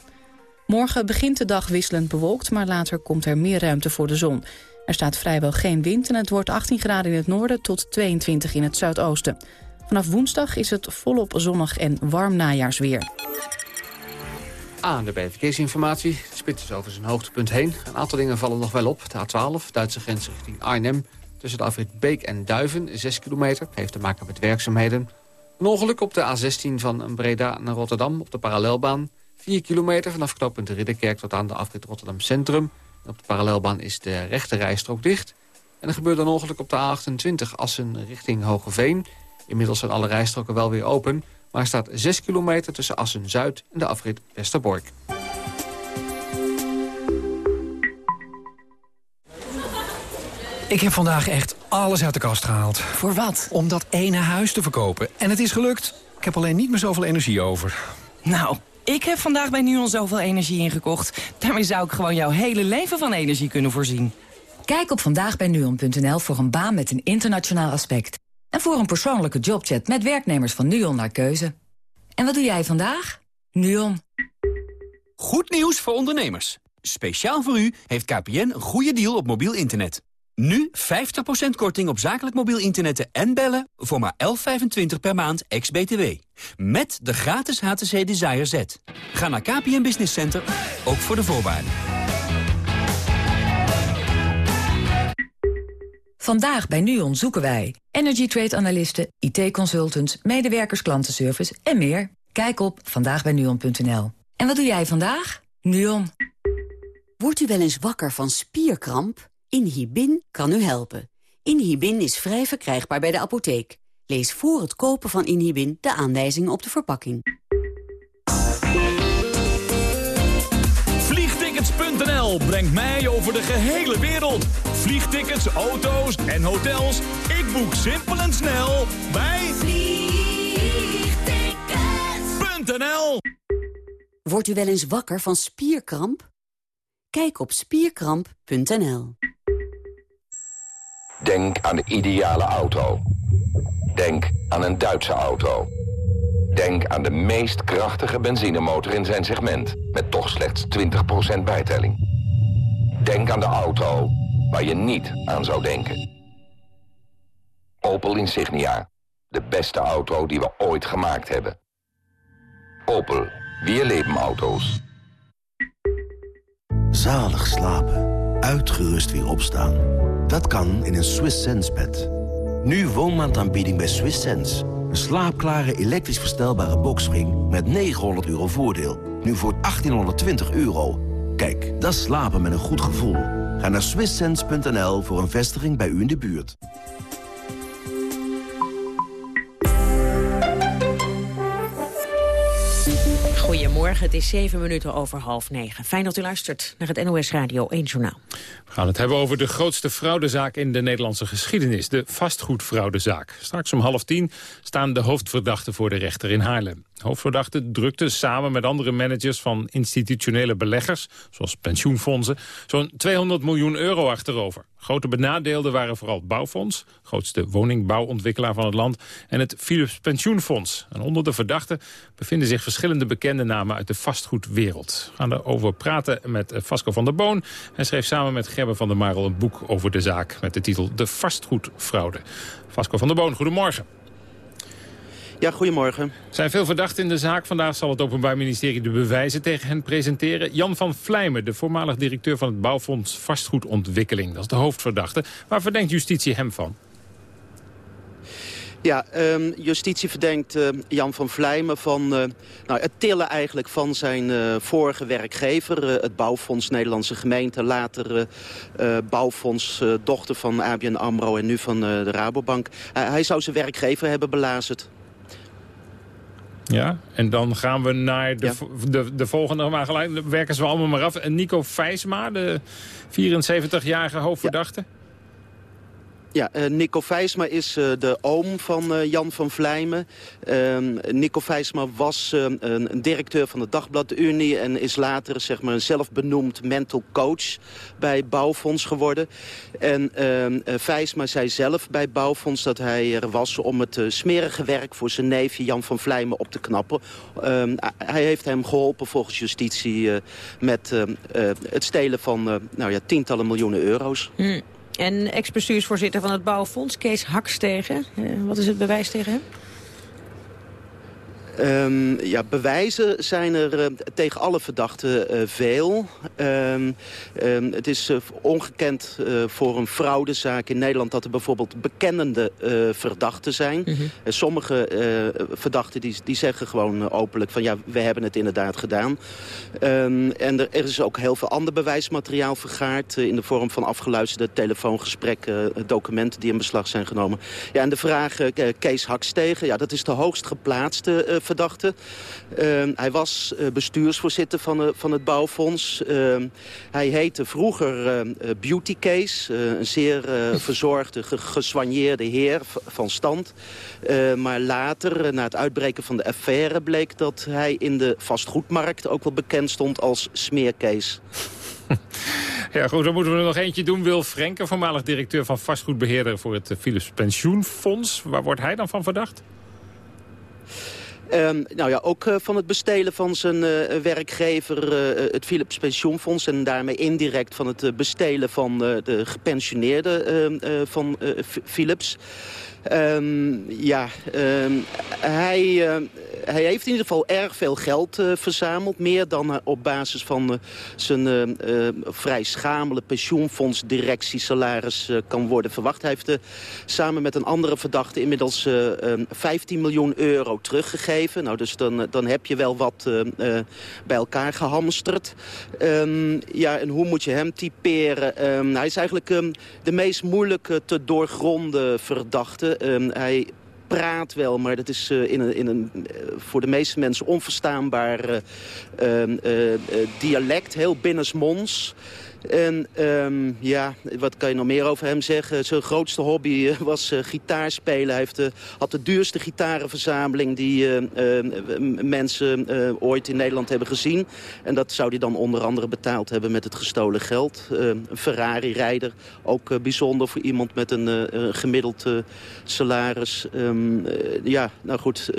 Morgen begint de dag wisselend bewolkt, maar later komt er meer ruimte voor de zon. Er staat vrijwel geen wind en het wordt 18 graden in het noorden tot 22 in het zuidoosten. Vanaf woensdag is het volop zonnig en warm najaarsweer. Aan de verkeersinformatie. De spits is over zijn hoogtepunt heen. Een aantal dingen vallen nog wel op. De A12, Duitse grens richting Arnhem. Tussen de afrit Beek en Duiven, 6 kilometer. Heeft te maken met werkzaamheden. Een ongeluk op de A16 van Breda naar Rotterdam op de parallelbaan. 4 kilometer vanaf knooppunt Ridderkerk tot aan de afrit Rotterdam Centrum. op de parallelbaan is de rechte rijstrook dicht. En er gebeurde een ongeluk op de A28 Assen richting Hogeveen. Inmiddels zijn alle rijstroken wel weer open... maar er staat 6 kilometer tussen Assen-Zuid en de afrit Westerbork. Ik heb vandaag echt alles uit de kast gehaald. Voor wat? Om dat ene huis te verkopen. En het is gelukt. Ik heb alleen niet meer zoveel energie over. Nou, ik heb vandaag bij NUON zoveel energie ingekocht. Daarmee zou ik gewoon jouw hele leven van energie kunnen voorzien. Kijk op vandaagbijnuon.nl voor een baan met een internationaal aspect. En voor een persoonlijke jobchat met werknemers van NUON naar keuze. En wat doe jij vandaag? NUON. Goed nieuws voor ondernemers. Speciaal voor u heeft KPN een goede deal op mobiel internet. Nu 50% korting op zakelijk mobiel internet en bellen voor maar 11,25 per maand ex-BTW. Met de gratis HTC Desire Z. Ga naar KPN Business Center, ook voor de voorwaarden. Vandaag bij NUON zoeken wij energy trade analisten, IT-consultants, medewerkers klantenservice en meer. Kijk op vandaagbijnuon.nl. En wat doe jij vandaag? NUON. Wordt u wel eens wakker van spierkramp? Inhibin kan u helpen. Inhibin is vrij verkrijgbaar bij de apotheek. Lees voor het kopen van Inhibin de aanwijzingen op de verpakking. Vliegtickets.nl brengt mij over de gehele wereld. Vliegtickets, auto's en hotels. Ik boek simpel en snel bij Vliegtickets.nl Wordt u wel eens wakker van spierkramp? Kijk op spierkramp.nl. Denk aan de ideale auto. Denk aan een Duitse auto. Denk aan de meest krachtige benzinemotor in zijn segment... met toch slechts 20% bijtelling. Denk aan de auto waar je niet aan zou denken. Opel Insignia. De beste auto die we ooit gemaakt hebben. Opel. Weer leven auto's. Zalig slapen. Uitgerust weer opstaan. Dat kan in een Swiss Sense bed. Nu woonmaandaanbieding bij Swiss Sense. Een slaapklare elektrisch verstelbare boxspring met 900 euro voordeel. Nu voor 1820 euro. Kijk, dat slapen met een goed gevoel. Ga naar swisssense.nl voor een vestiging bij u in de buurt. Goedemorgen, het is zeven minuten over half negen. Fijn dat u luistert naar het NOS Radio 1 Journaal. We gaan het hebben over de grootste fraudezaak in de Nederlandse geschiedenis. De vastgoedfraudezaak. Straks om half tien staan de hoofdverdachten voor de rechter in Haarlem. Hoofdverdachte drukte samen met andere managers van institutionele beleggers... zoals pensioenfondsen, zo'n 200 miljoen euro achterover. Grote benadeelden waren vooral het Bouwfonds... grootste woningbouwontwikkelaar van het land... en het Philips Pensioenfonds. En onder de verdachten bevinden zich verschillende bekende namen... uit de vastgoedwereld. We gaan erover praten met Vasco van der Boon. Hij schreef samen met Gerben van der Marel een boek over de zaak... met de titel De Vastgoedfraude. Vasco van der Boon, goedemorgen. Ja, goedemorgen. Er zijn veel verdachten in de zaak. Vandaag zal het Openbaar Ministerie de bewijzen tegen hen presenteren. Jan van Vlijmen, de voormalig directeur van het Bouwfonds Vastgoedontwikkeling. Dat is de hoofdverdachte. Waar verdenkt justitie hem van? Ja, um, justitie verdenkt uh, Jan van Vlijmen van uh, nou, het tillen eigenlijk van zijn uh, vorige werkgever. het Bouwfonds Nederlandse Gemeente, later Bouwfonds, dochter van ABN AMRO en nu van de Rabobank. hij zou zijn werkgever hebben belazerd. Ja, en dan gaan we naar de, de, de, volgende, maar gelijk werken ze allemaal maar af. En Nico Vijsma, de 74-jarige hoofdverdachte. Ja. Ja, uh, Nico Vijsma is uh, de oom van uh, Jan van Vlijmen. Ehm, Nico Vijsma was een, directeur van het Dagblad de Unie... en is later zeg maar, een zelfbenoemd mental coach bij Bouwfonds geworden. En ehm, Vijsma zei zelf bij Bouwfonds dat hij er was... om het smerige werk voor zijn neefje Jan van Vlijmen op te knappen. Ehm, hij heeft hem geholpen volgens justitie met het stelen van nou ja, tientallen miljoenen euro's. Hmm. En ex-bestuursvoorzitter van het Bouwfonds, Kees Hakstegen. Uh, wat is het bewijs tegen hem? Um, ja, bewijzen zijn er uh, tegen alle verdachten uh, veel. Um, um, het is uh, ongekend voor een fraudezaak in Nederland... dat er bijvoorbeeld bekennende verdachten zijn. Mm -hmm. sommige verdachten die, die zeggen gewoon openlijk van... ja, we hebben het inderdaad gedaan. en er, er, is ook heel veel ander bewijsmateriaal vergaard... in de vorm van afgeluisterde telefoongesprekken... documenten die in beslag zijn genomen. Ja, en de vraag Kees Hakstegen, ja, dat is de hoogst geplaatste verdachte. Uh, hij was uh, bestuursvoorzitter van, uh, van het bouwfonds. Ehm, hij heette vroeger ehm, eh, Beauty Case. een zeer verzorgde, ge gesoigneerde heer van stand. maar later, na het uitbreken van de affaire... bleek dat hij in de vastgoedmarkt ook wel bekend stond als smeerkees. Ja, goed, dan moeten we er nog eentje doen. Wil Frenken, voormalig directeur van vastgoedbeheerder voor het Philips Pensioenfonds. Waar wordt hij dan van verdacht? Um, nou ja, ook uh, van het bestelen van zijn uh, werkgever, uh, het Philips Pensioenfonds... en daarmee indirect van het bestelen van de gepensioneerden ehm, van Philips. Um, ja, um, hij, uh, hij heeft in ieder geval erg veel geld uh, verzameld. Meer dan uh, op basis van zijn vrij schamele pensioenfondsdirectiesalaris kan worden verwacht. Hij heeft samen met een andere verdachte inmiddels 15 ehm, miljoen euro teruggegeven. Nou, dus dan, dan heb je wel wat bij elkaar gehamsterd. ja, en hoe moet je hem typeren? hij is eigenlijk de meest moeilijke te doorgronden verdachte. Um, hij praat wel, maar dat is uh, in een, in een uh, voor de meeste mensen onverstaanbaar uh, dialect. Heel binnensmonds. En um, ja, wat kan je nog meer over hem zeggen? Zijn grootste hobby uh, was uh, gitaar spelen. Hij heeft, uh, had de duurste gitarenverzameling die mensen ooit in Nederland hebben gezien. En dat zou hij dan onder andere betaald hebben met het gestolen geld. een Ferrari-rijder, ook bijzonder voor iemand met een gemiddeld salaris. Ja, nou goed...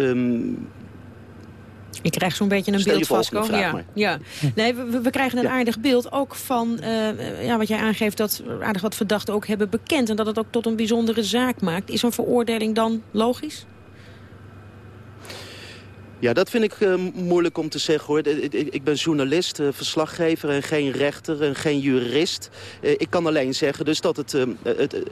ik krijg zo'n beetje een beeld, Vasco. Ja, ja. Nee, we, we, krijgen een aardig beeld ook van uh, ja, wat jij aangeeft... dat aardig wat verdachten ook hebben bekend... en dat het ook tot een bijzondere zaak maakt. Is een veroordeling dan logisch? Ja, dat vind ik uh, moeilijk om te zeggen hoor. Ik, ik ben journalist, uh, verslaggever en geen rechter en geen jurist. Uh, ik kan alleen zeggen dus dat het, het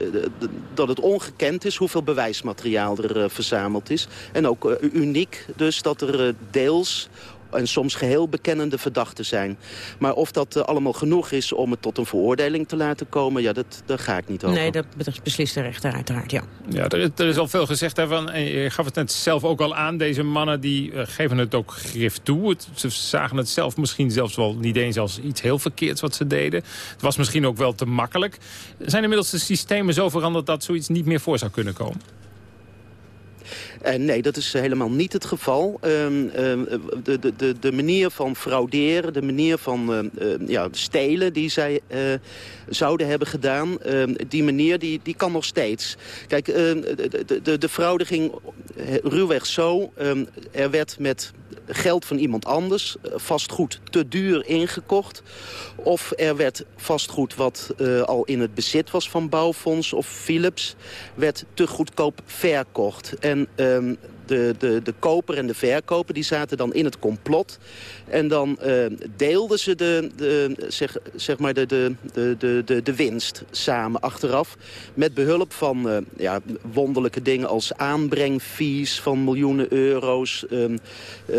dat het ongekend is hoeveel bewijsmateriaal er verzameld is. En ook uniek dus dat er deels en soms geheel bekennende verdachten zijn. Maar of dat uh, allemaal genoeg is om het tot een veroordeling te laten komen... ja, dat, daar ga ik niet over. Nee, dat beslist de rechter uiteraard, ja. Ja, er, is, er is al veel gezegd daarvan. En je gaf het net zelf ook al aan. Deze mannen die uh, geven het ook grif toe. Het, ze zagen het zelf misschien zelfs wel niet eens als iets heel verkeerds wat ze deden. Het was misschien ook wel te makkelijk. Zijn inmiddels de systemen zo veranderd dat zoiets niet meer voor zou kunnen komen? Uh, nee, dat is helemaal niet het geval. Uh, uh, de, de, de manier van frauderen, de manier van ja, stelen die zij zouden hebben gedaan... die manier die, die kan nog steeds. Kijk, de, de, de fraude ging ruwweg zo. er werd met geld van iemand anders, eh, vastgoed te duur ingekocht. Of er werd vastgoed wat al in het bezit was van Bouwfonds of Philips, werd te goedkoop verkocht. En de, de, de koper en de verkoper die zaten dan in het complot. En dan uh, deelden ze de, de, zeg, zeg maar de, de, de, de, de winst samen achteraf. Met behulp van uh, ja, wonderlijke dingen als aanbrengfees van miljoenen euro's. Um,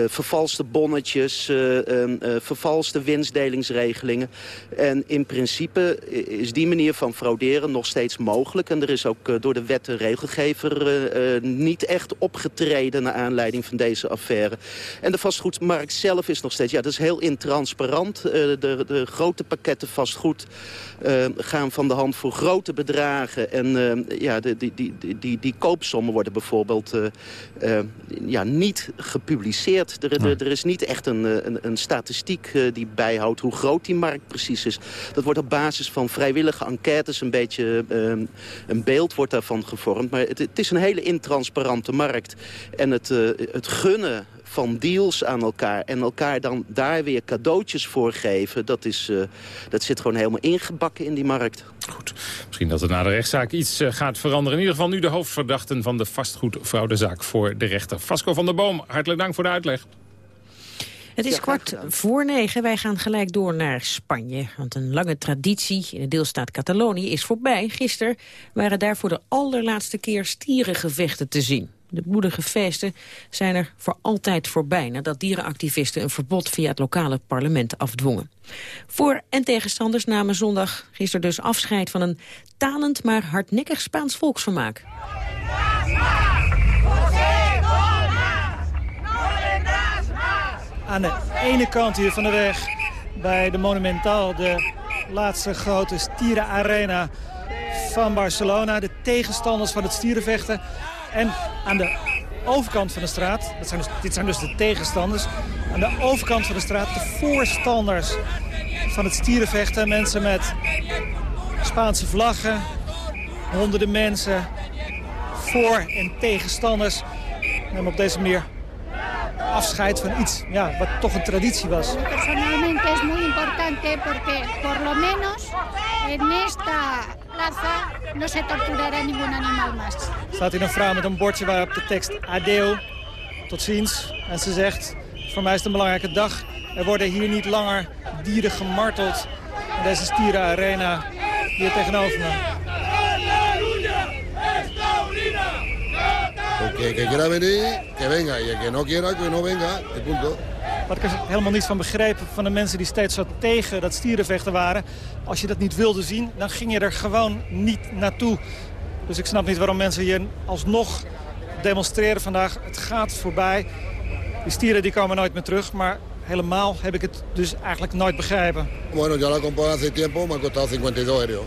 vervalste bonnetjes, um, vervalste winstdelingsregelingen. En in principe is die manier van frauderen nog steeds mogelijk. En er is ook door de wet en regelgever niet echt opgetreden naar aanleiding van deze affaire. En de vastgoedmarkt zelf is nog steeds, ja, dat is heel intransparant. Uh, de, de grote pakketten vastgoed uh, gaan van de hand voor grote bedragen. En uh, ja, de, die, die, die, die koopsommen worden bijvoorbeeld ja, niet gepubliceerd. Er, er, er, is niet echt een, een, een statistiek die bijhoudt hoe groot die markt precies is. Dat wordt op basis van vrijwillige enquêtes een beetje een beeld wordt daarvan gevormd. Maar het, het is een hele intransparante markt. En het, uh, het gunnen van deals aan elkaar... en elkaar dan daar weer cadeautjes voor geven... dat, is, uh, dat zit gewoon helemaal ingebakken in die markt. Goed. Misschien dat er na de rechtszaak iets uh, gaat veranderen. In ieder geval nu de hoofdverdachten van de vastgoedfraudezaak voor de rechter. Vasco van der Boom, hartelijk dank voor de uitleg. Het is kwart voor negen. Wij gaan gelijk door naar Spanje. Want een lange traditie in de deelstaat Catalonië is voorbij. Gisteren waren daar voor de allerlaatste keer stierengevechten te zien. De bloedige feesten zijn er voor altijd voorbij... nadat dierenactivisten een verbod via het lokale parlement afdwongen. Voor- en tegenstanders namen zondag gisteren dus afscheid... van een talend maar hardnekkig Spaans volksvermaak. Aan de ene kant hier van de weg bij de Monumental... de laatste grote stierenarena van Barcelona. De tegenstanders van het stierenvechten en aan de overkant van de straat, dat zijn dus, dit zijn dus de tegenstanders... aan de overkant van de straat de voorstanders van het stierenvechten. Mensen met Spaanse vlaggen, honderden mensen, voor- en tegenstanders. En op deze manier afscheid van iets ja, wat toch een traditie was. Personalmente es muy importante porque por no se torturará ningún animal más. Staat hier een vrouw met een bordje waarop de tekst adeo, tot ziens. En ze zegt, voor mij is het een belangrijke dag. Er worden hier niet langer dieren gemarteld in deze stierenarena hier tegenover me. Porque que quiera venir, que venga. Y el que no quiera, que no venga. Y punto. Wat ik er helemaal niet van begrepen van de mensen die steeds zo tegen dat stierenvechten waren. Als je dat niet wilde zien, dan ging je er gewoon niet naartoe. Dus ik snap niet waarom mensen hier alsnog demonstreren vandaag. Het gaat voorbij. Die stieren die komen nooit meer terug, maar helemaal heb ik het dus eigenlijk nooit begrepen. Bueno, ya la compré hace tiempo, me ha costado 52 euros.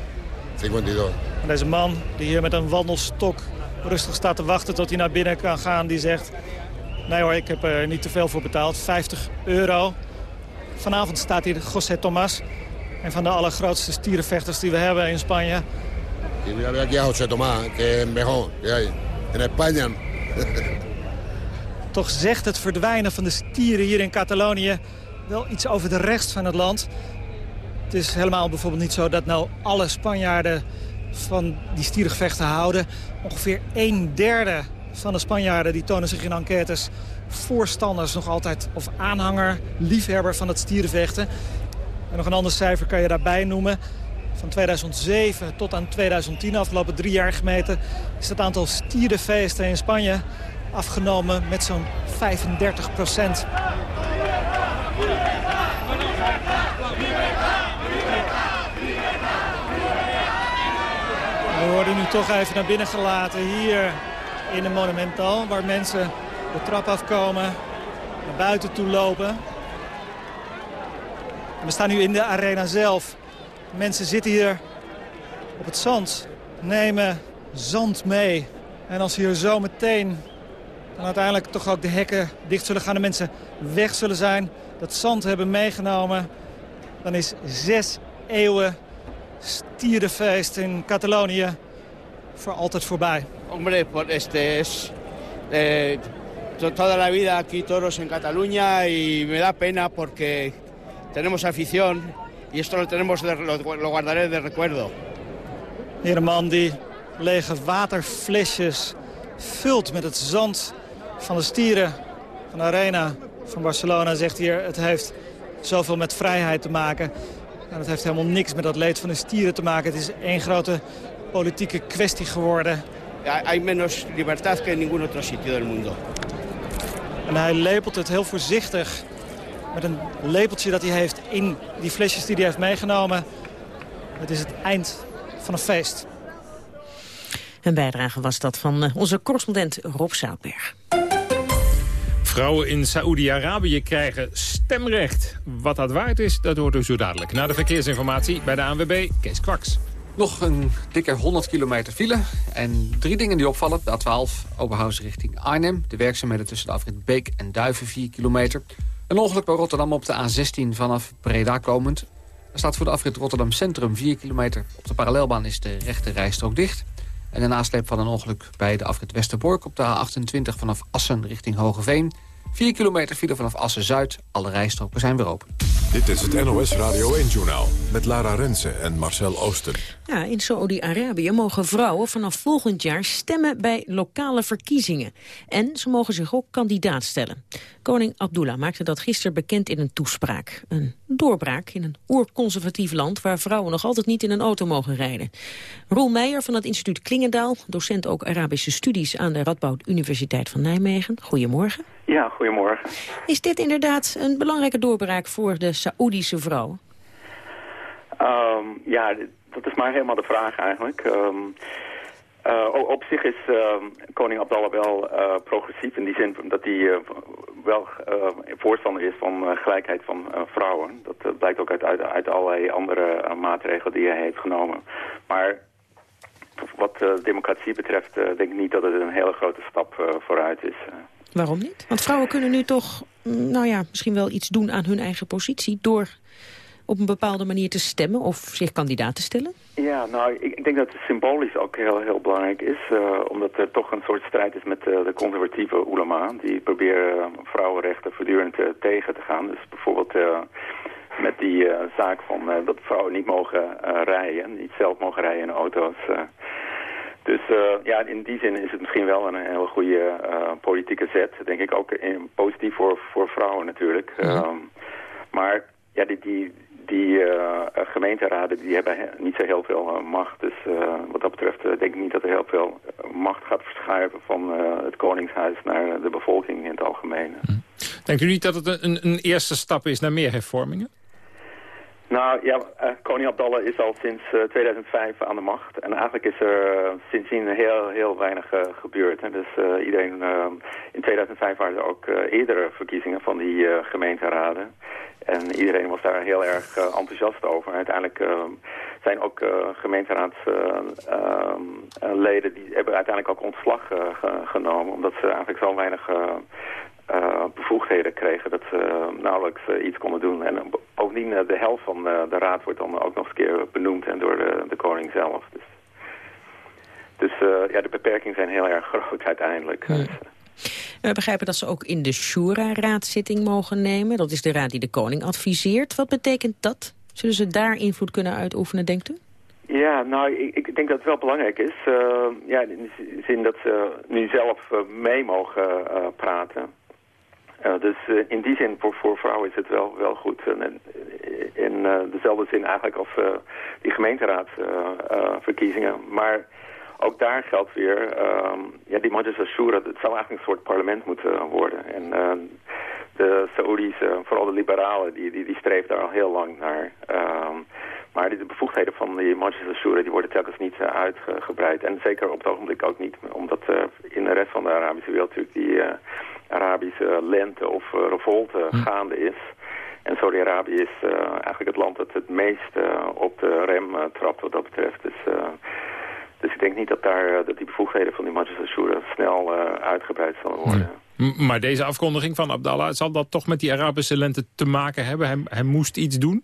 52. En deze man die hier met een wandelstok rustig staat te wachten tot hij naar binnen kan gaan, die zegt... Nee hoor, ik heb er niet te veel voor betaald. 50 euro. Vanavond staat hier José Tomás. Een van de allergrootste stierenvechters die we hebben in Spanje. Y mira aquí a José Tomás, que es mejor. En España. Toch zegt het verdwijnen van de stieren hier in Catalonië wel iets over de rest van het land. Het is helemaal bijvoorbeeld niet zo dat nou alle Spanjaarden van die stierengevechten houden. Ongeveer een derde van de Spanjaarden die tonen zich in enquêtes voorstanders nog altijd of aanhanger, liefhebber van het stierenvechten. En nog een ander cijfer kan je daarbij noemen. Van 2007 tot aan 2010, afgelopen drie jaar gemeten, is het aantal stierenfeesten in Spanje afgenomen met zo'n 35 procent. We worden nu toch even naar binnen gelaten hier in de Monumental... waar mensen de trap afkomen, naar buiten toe lopen. En we staan nu in de arena zelf. Mensen zitten hier op het zand, nemen zand mee. En als hier zo meteen dan uiteindelijk toch ook de hekken dicht zullen gaan... de mensen weg zullen zijn, dat zand hebben meegenomen... dan is zes eeuwen stierenfeest in Catalonië voor altijd voorbij. Hombre, este es eh, toda la vida aquí toros en Cataluña y me da pena porque tenemos afición y esto lo tenemos de, lo, lo guardaré de recuerdo. Hier een man die lege waterflesjes vult met het zand van de stieren van de arena van Barcelona. Zegt hier, het heeft zoveel met vrijheid te maken. En het heeft helemaal niks met dat leed van de stieren te maken. Het is één grote politieke kwestie geworden. Ja, hay menos libertad que en ningún otro sitio del mundo. En hij lepelt het heel voorzichtig met een lepeltje dat hij heeft in die flesjes die hij heeft meegenomen. Het is het eind van een feest. Een bijdrage was dat van eh, onze correspondent Rob Zoutberg. Vrouwen in Saoedi-Arabië krijgen stemrecht. Wat dat waard is, dat hoort u zo dadelijk. Na de verkeersinformatie bij de ANWB, Kees Kwaks. Nog een dikke 100 kilometer file. En drie dingen die opvallen. De A12, Oberhausen richting Arnhem. De werkzaamheden tussen de afrit Beek en Duiven 4 kilometer. Een ongeluk bij Rotterdam op de A16 vanaf Breda komend. Er staat voor de afrit Rotterdam Centrum 4 kilometer. Op de parallelbaan is de rechte rijstrook dicht. En de nasleep van een ongeluk bij de afrit Westerbork op de A28 vanaf Assen richting Hogeveen. 4 kilometer file vanaf Assen-Zuid. Alle rijstroken zijn weer open. Dit is het NOS Radio 1-journaal met Lara Rensen en Marcel Oosten. Ja, in Saoedi-Arabië mogen vrouwen vanaf volgend jaar stemmen bij lokale verkiezingen. En ze mogen zich ook kandidaat stellen. Koning Abdullah maakte dat gisteren bekend in een toespraak. Een doorbraak in een oorconservatief land waar vrouwen nog altijd niet in een auto mogen rijden. Roel Meijer van het instituut Klingendaal, docent ook Arabische studies aan de Radboud Universiteit van Nijmegen. Goedemorgen. Ja, goedemorgen. Is dit inderdaad een belangrijke doorbraak voor de Saoedische vrouwen? Um, ja, dat is maar helemaal de vraag eigenlijk. Um, uh, op zich is uh, koning Abdallah wel uh, progressief in die zin dat hij wel voorstander is van gelijkheid van vrouwen. Dat blijkt ook uit, uit, uit allerlei andere maatregelen die hij heeft genomen. Maar wat democratie betreft denk ik niet dat het een hele grote stap vooruit is. Waarom niet? Want vrouwen kunnen nu toch, mm, nou ja, misschien wel iets doen aan hun eigen positie... door op een bepaalde manier te stemmen of zich kandidaat te stellen? Ja, nou, ik, ik denk dat het symbolisch ook heel, heel belangrijk is. Uh, omdat er toch een soort strijd is met uh, de conservatieve ulama. Die proberen uh, vrouwenrechten voortdurend tegen te gaan. Dus bijvoorbeeld met die zaak van dat vrouwen niet mogen rijden. Niet zelf mogen rijden in auto's. Dus uh, ja, in die zin is het misschien wel een hele goede uh, politieke zet. Denk ik ook in, positief voor, voor vrouwen natuurlijk. Ja. Um, maar ja, die, die, die uh, gemeenteraden die hebben niet zo heel veel macht. Dus wat dat betreft denk ik niet dat er heel veel macht gaat verschuiven van het Koningshuis naar de bevolking in het algemeen. Hm. Denkt u niet dat het een, een eerste stap is naar meer hervormingen? Nou ja, uh, koning Abdallah is al sinds uh, 2005 aan de macht. En eigenlijk is er uh, sindsdien heel, heel weinig gebeurd. Dus iedereen, in 2005 waren er ook eerdere verkiezingen van die gemeenteraden. En iedereen was daar heel erg enthousiast over. uiteindelijk zijn ook gemeenteraadsleden die hebben uiteindelijk ook ontslag genomen. Omdat ze eigenlijk zo weinig uh, bevoegdheden kregen dat ze uh, nauwelijks uh, iets konden doen. En bovendien de helft van de raad wordt dan ook nog eens keer benoemd en door de, de koning zelf. Dus, dus ja, de beperkingen zijn heel erg groot uiteindelijk. Hmm. We begrijpen dat ze ook in de Shura-raadzitting mogen nemen. Dat is de raad die de koning adviseert. Wat betekent dat? Zullen ze daar invloed kunnen uitoefenen, denkt u? Ja, nou, ik, ik, denk dat het wel belangrijk is. Uh, ja, in de zin dat ze nu zelf uh, mee mogen uh, praten. Uh, dus uh, in die zin, voor, voor vrouwen is het wel, wel goed. En, in uh, dezelfde zin eigenlijk als die gemeenteraadsverkiezingen. maar ook daar geldt weer, ja, die Majlis Ashura, het zou eigenlijk een soort parlement moeten worden. En de Saoedi's, vooral de liberalen, die, die, die streeft daar al heel lang naar. maar die, de bevoegdheden van die Majlis Ashura, die worden telkens niet uitgebreid. En zeker op het ogenblik ook niet, omdat in de rest van de Arabische wereld natuurlijk die Arabische lente of uh, revolte hm. gaande is. En Saudi-Arabië is uh, eigenlijk het land dat het meest uh, op de rem trapt wat dat betreft. Dus, dus ik denk niet dat, daar, dat die bevoegdheden van die Ashura snel uitgebreid zullen worden. Maar deze afkondiging van Abdallah, zal dat toch met die Arabische lente te maken hebben? Hij, hij moest iets doen?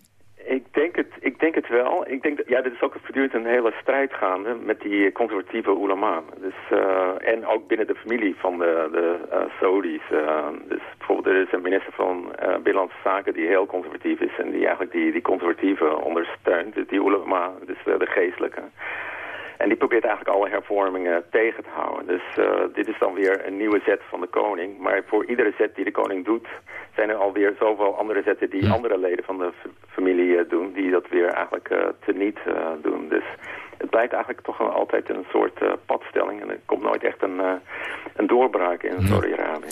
Wel. Ik denk dat, ja, dit is ook voortdurend een hele strijd gaande met die conservatieve ulama. Dus, uh, en ook binnen de familie van de, de uh, Saudis. Uh, dus bijvoorbeeld er is een minister van Binnenlandse Zaken die heel conservatief is en die eigenlijk die, die conservatieven ondersteunt. Dus die ulama, dus de geestelijke. En die probeert eigenlijk alle hervormingen tegen te houden. Dus uh, dit is dan weer een nieuwe zet van de koning. Maar voor iedere zet die de koning doet... zijn er alweer zoveel andere zetten die andere leden van de familie uh, doen... die dat weer eigenlijk uh, teniet doen. Dus het blijft eigenlijk toch altijd een soort padstelling. En er komt nooit echt een, een doorbraak in Saudi-Arabië.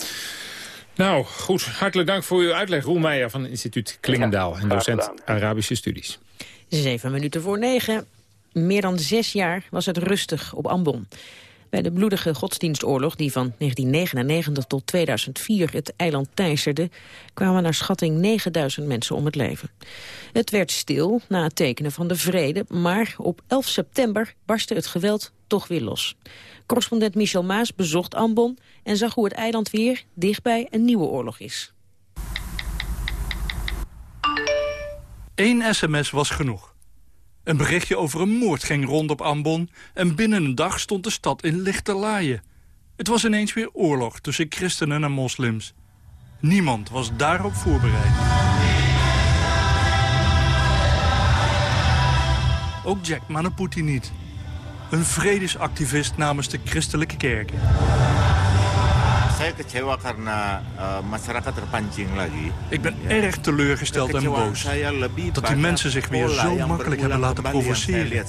Nou, goed. Hartelijk dank voor uw uitleg. Roel Meijer van het instituut Klingendaal... en docent Arabische Studies. Zeven minuten voor negen meer dan zes jaar was het rustig op Ambon. Bij de bloedige godsdienstoorlog die van 1999 tot 2004 het eiland teisterde... kwamen naar schatting 9000 mensen om het leven. Het werd stil na het tekenen van de vrede... maar op 11 september barstte het geweld toch weer los. Correspondent Michel Maas bezocht Ambon... en zag hoe het eiland weer dichtbij een nieuwe oorlog is. Eén sms was genoeg. Een berichtje over een moord ging rond op Ambon... en binnen een dag stond de stad in lichte laaien. Het was ineens weer oorlog tussen christenen en moslims. Niemand was daarop voorbereid. Ook Jack Manaputi niet. Een vredesactivist namens de christelijke kerken. Saya kecewa karena uh, masyarakat terpancing lagi. Ik ben erg teleurgesteld en boos. Dat die mensen zich weer zo makkelijk hebben laten provoceren.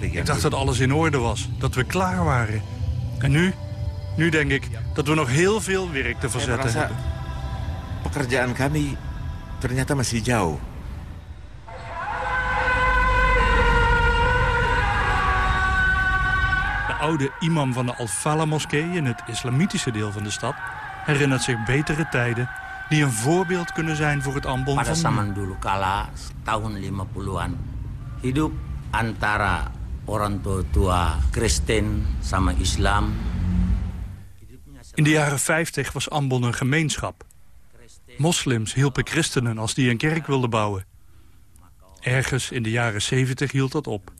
Ik dacht dat alles in orde was. Dat we klaar waren. En nu? Nu denk ik dat we nog heel veel werk te verzetten hebben. Pekerjaan kami ternyata masih jauh. Oude imam van de Al-Fala-moskee in het islamitische deel van de stad... herinnert zich betere tijden die een voorbeeld kunnen zijn voor het Ambon Pada van zaman nu. dulu kala, tahun 50-an, hidup antara orang Kristen sama Islam. In de jaren 50 was Ambon een gemeenschap. Moslims hielpen christenen als die een kerk wilden bouwen. Ergens in de jaren 70 hield dat op.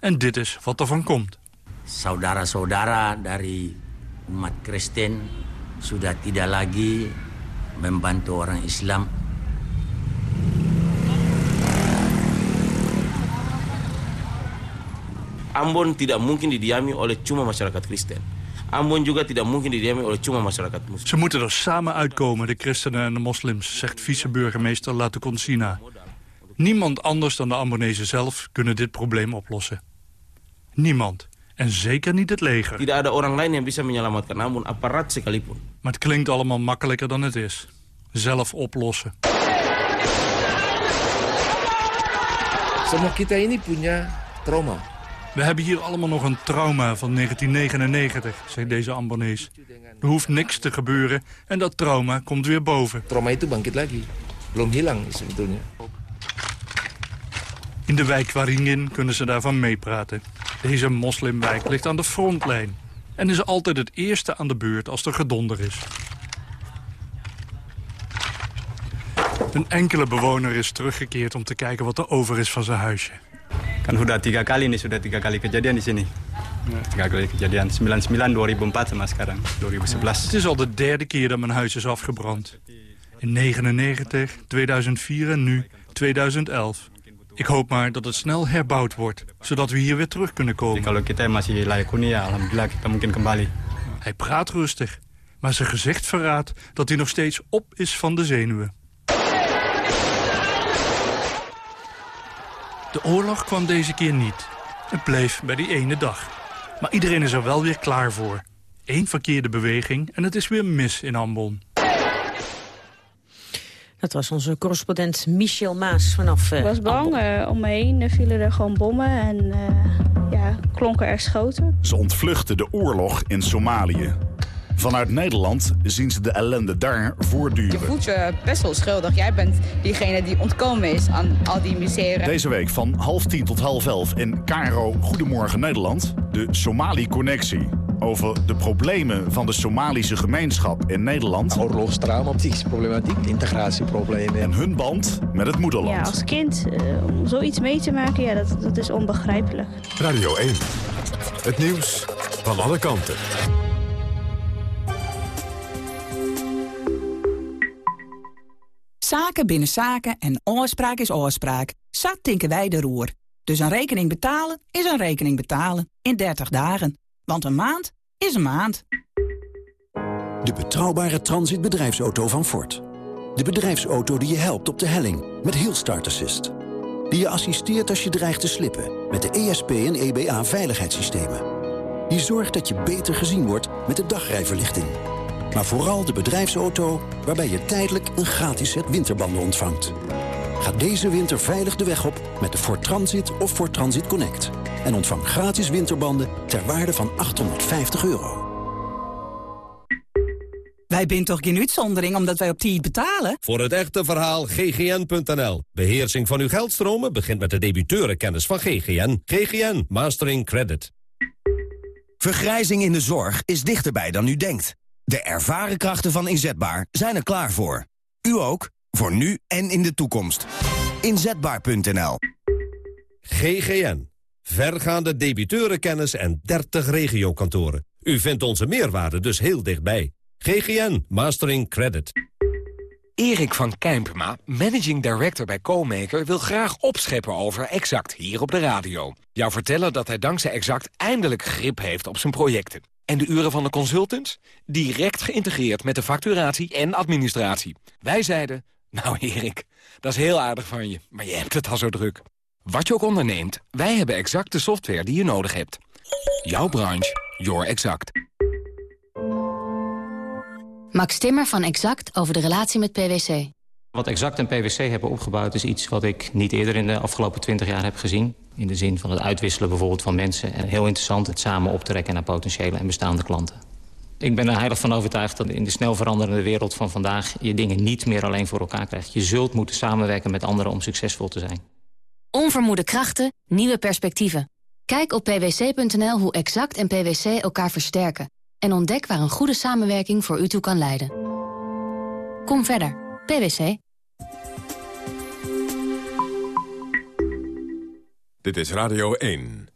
En dit is wat er van komt. Saudara-saudara dari umat Kristen sudah tidak lagi membantu orang Islam. Ambon tidak mungkin didiami oleh cuma masyarakat Kristen. Ambon juga tidak mungkin didiami oleh cuma masyarakat Muslim. Ze moeten er samen uitkomen, de christenen en de moslims, zegt vice-burgemeester Lateconsina. Niemand anders dan de Ambonezen zelf kunnen dit probleem oplossen. Niemand. En zeker niet het leger. Tidak ada orang lain yang bisa menyelamatkan Ambon, aparat sekalipun. Maar het klinkt allemaal makkelijker dan het is. Zelf oplossen. Semua kita ini punya trauma. We hebben hier allemaal nog een trauma van 1999, zei deze Ambonees. Er hoeft niks te gebeuren en dat trauma komt weer boven. Trauma itu bangkit lagi. Belum hilang sebetulnya. In de wijk Waringin kunnen ze daarvan meepraten. Deze moslimwijk ligt aan de frontlijn. En is altijd het eerste aan de beurt als er gedonder is. Een enkele bewoner is teruggekeerd om te kijken wat er over is van zijn huisje. Kan sudah tiga kali nih, sudah tiga kali kejadian di sini. Tiga kali kejadian. 99, 2004 sama sekarang, 2011. Het is al de derde keer dat mijn huis is afgebrand. In 99, 2004 en nu 2011. Ik hoop maar dat het snel herbouwd wordt, zodat we hier weer terug kunnen komen. Hij praat rustig, maar zijn gezicht verraadt dat hij nog steeds op is van de zenuwen. De oorlog kwam deze keer niet. Het bleef bij die ene dag. Maar iedereen is er wel weer klaar voor. Eén verkeerde beweging en het is weer mis in Ambon. Dat was onze correspondent Michel Maas vanaf Ik was bang. eh, om me heen eh, vielen er gewoon bommen en eh, ja, klonken er schoten. Ze ontvluchten de oorlog in Somalië. Vanuit Nederland zien ze de ellende daar voortduren. Je voelt je best wel schuldig. Jij bent diegene die ontkomen is aan al die miseren. Deze week van half tien tot half elf in Caro Goedemorgen Nederland... de Somali-connectie. Over de problemen van de Somalische gemeenschap in Nederland. Oorlogstrauma, psychische problematiek, integratieproblemen. En hun band met het moederland. Ja, als kind eh, om zoiets mee te maken, ja, dat, dat is onbegrijpelijk. Radio 1. Het nieuws van alle kanten. Zaken binnen zaken en oorspraak is oorspraak. Zat tinken wij de roer. Dus een rekening betalen is een rekening betalen. In 30 dagen. Want een maand is een maand. De betrouwbare transitbedrijfsauto van Ford. De bedrijfsauto die je helpt op de helling met Hill Start Assist. Die je assisteert als je dreigt te slippen met de ESP en EBA veiligheidssystemen. Die zorgt dat je beter gezien wordt met de dagrijverlichting. Maar vooral de bedrijfsauto waarbij je tijdelijk een gratis set winterbanden ontvangt. Ga deze winter veilig de weg op met de Ford Transit of Ford Transit Connect. En ontvang gratis winterbanden ter waarde van 850 euro. Wij zijn toch geen uitzondering omdat wij op tijd betalen? Voor het echte verhaal ggn.nl. Beheersing van uw geldstromen begint met de debiteurenkennis van GGN. GGN Mastering Credit. Vergrijzing in de zorg is dichterbij dan u denkt. De ervaren krachten van Inzetbaar zijn er klaar voor. U ook, voor nu en in de toekomst. Inzetbaar.nl GGN. Vergaande debiteurenkennis en 30 regiokantoren. U vindt onze meerwaarde dus heel dichtbij. GGN Mastering Credit. Erik van Kijmpema, managing director bij CoMaker... wil graag opscheppen over Exact hier op de radio. Jou vertellen dat hij dankzij Exact eindelijk grip heeft op zijn projecten. En de uren van de consultants? Direct geïntegreerd met de facturatie en administratie. Wij zeiden, nou Erik, dat is heel aardig van je, maar je hebt het al zo druk. Wat je ook onderneemt, wij hebben exact de software die je nodig hebt. Jouw branche, your exact. Max Timmer van Exact over de relatie met PwC. Wat Exact en PwC hebben opgebouwd is iets wat ik niet eerder in de afgelopen 20 jaar heb gezien. In de zin van het uitwisselen bijvoorbeeld van mensen. En heel interessant het samen optrekken naar potentiële en bestaande klanten. Ik ben er heilig van overtuigd dat in de snel veranderende wereld van vandaag... je dingen niet meer alleen voor elkaar krijgt. Je zult moeten samenwerken met anderen om succesvol te zijn. Onvermoede krachten, nieuwe perspectieven. Kijk op pwc.nl hoe Exact en PwC elkaar versterken. En ontdek waar een goede samenwerking voor u toe kan leiden. Kom verder. PwC. Dit is Radio 1.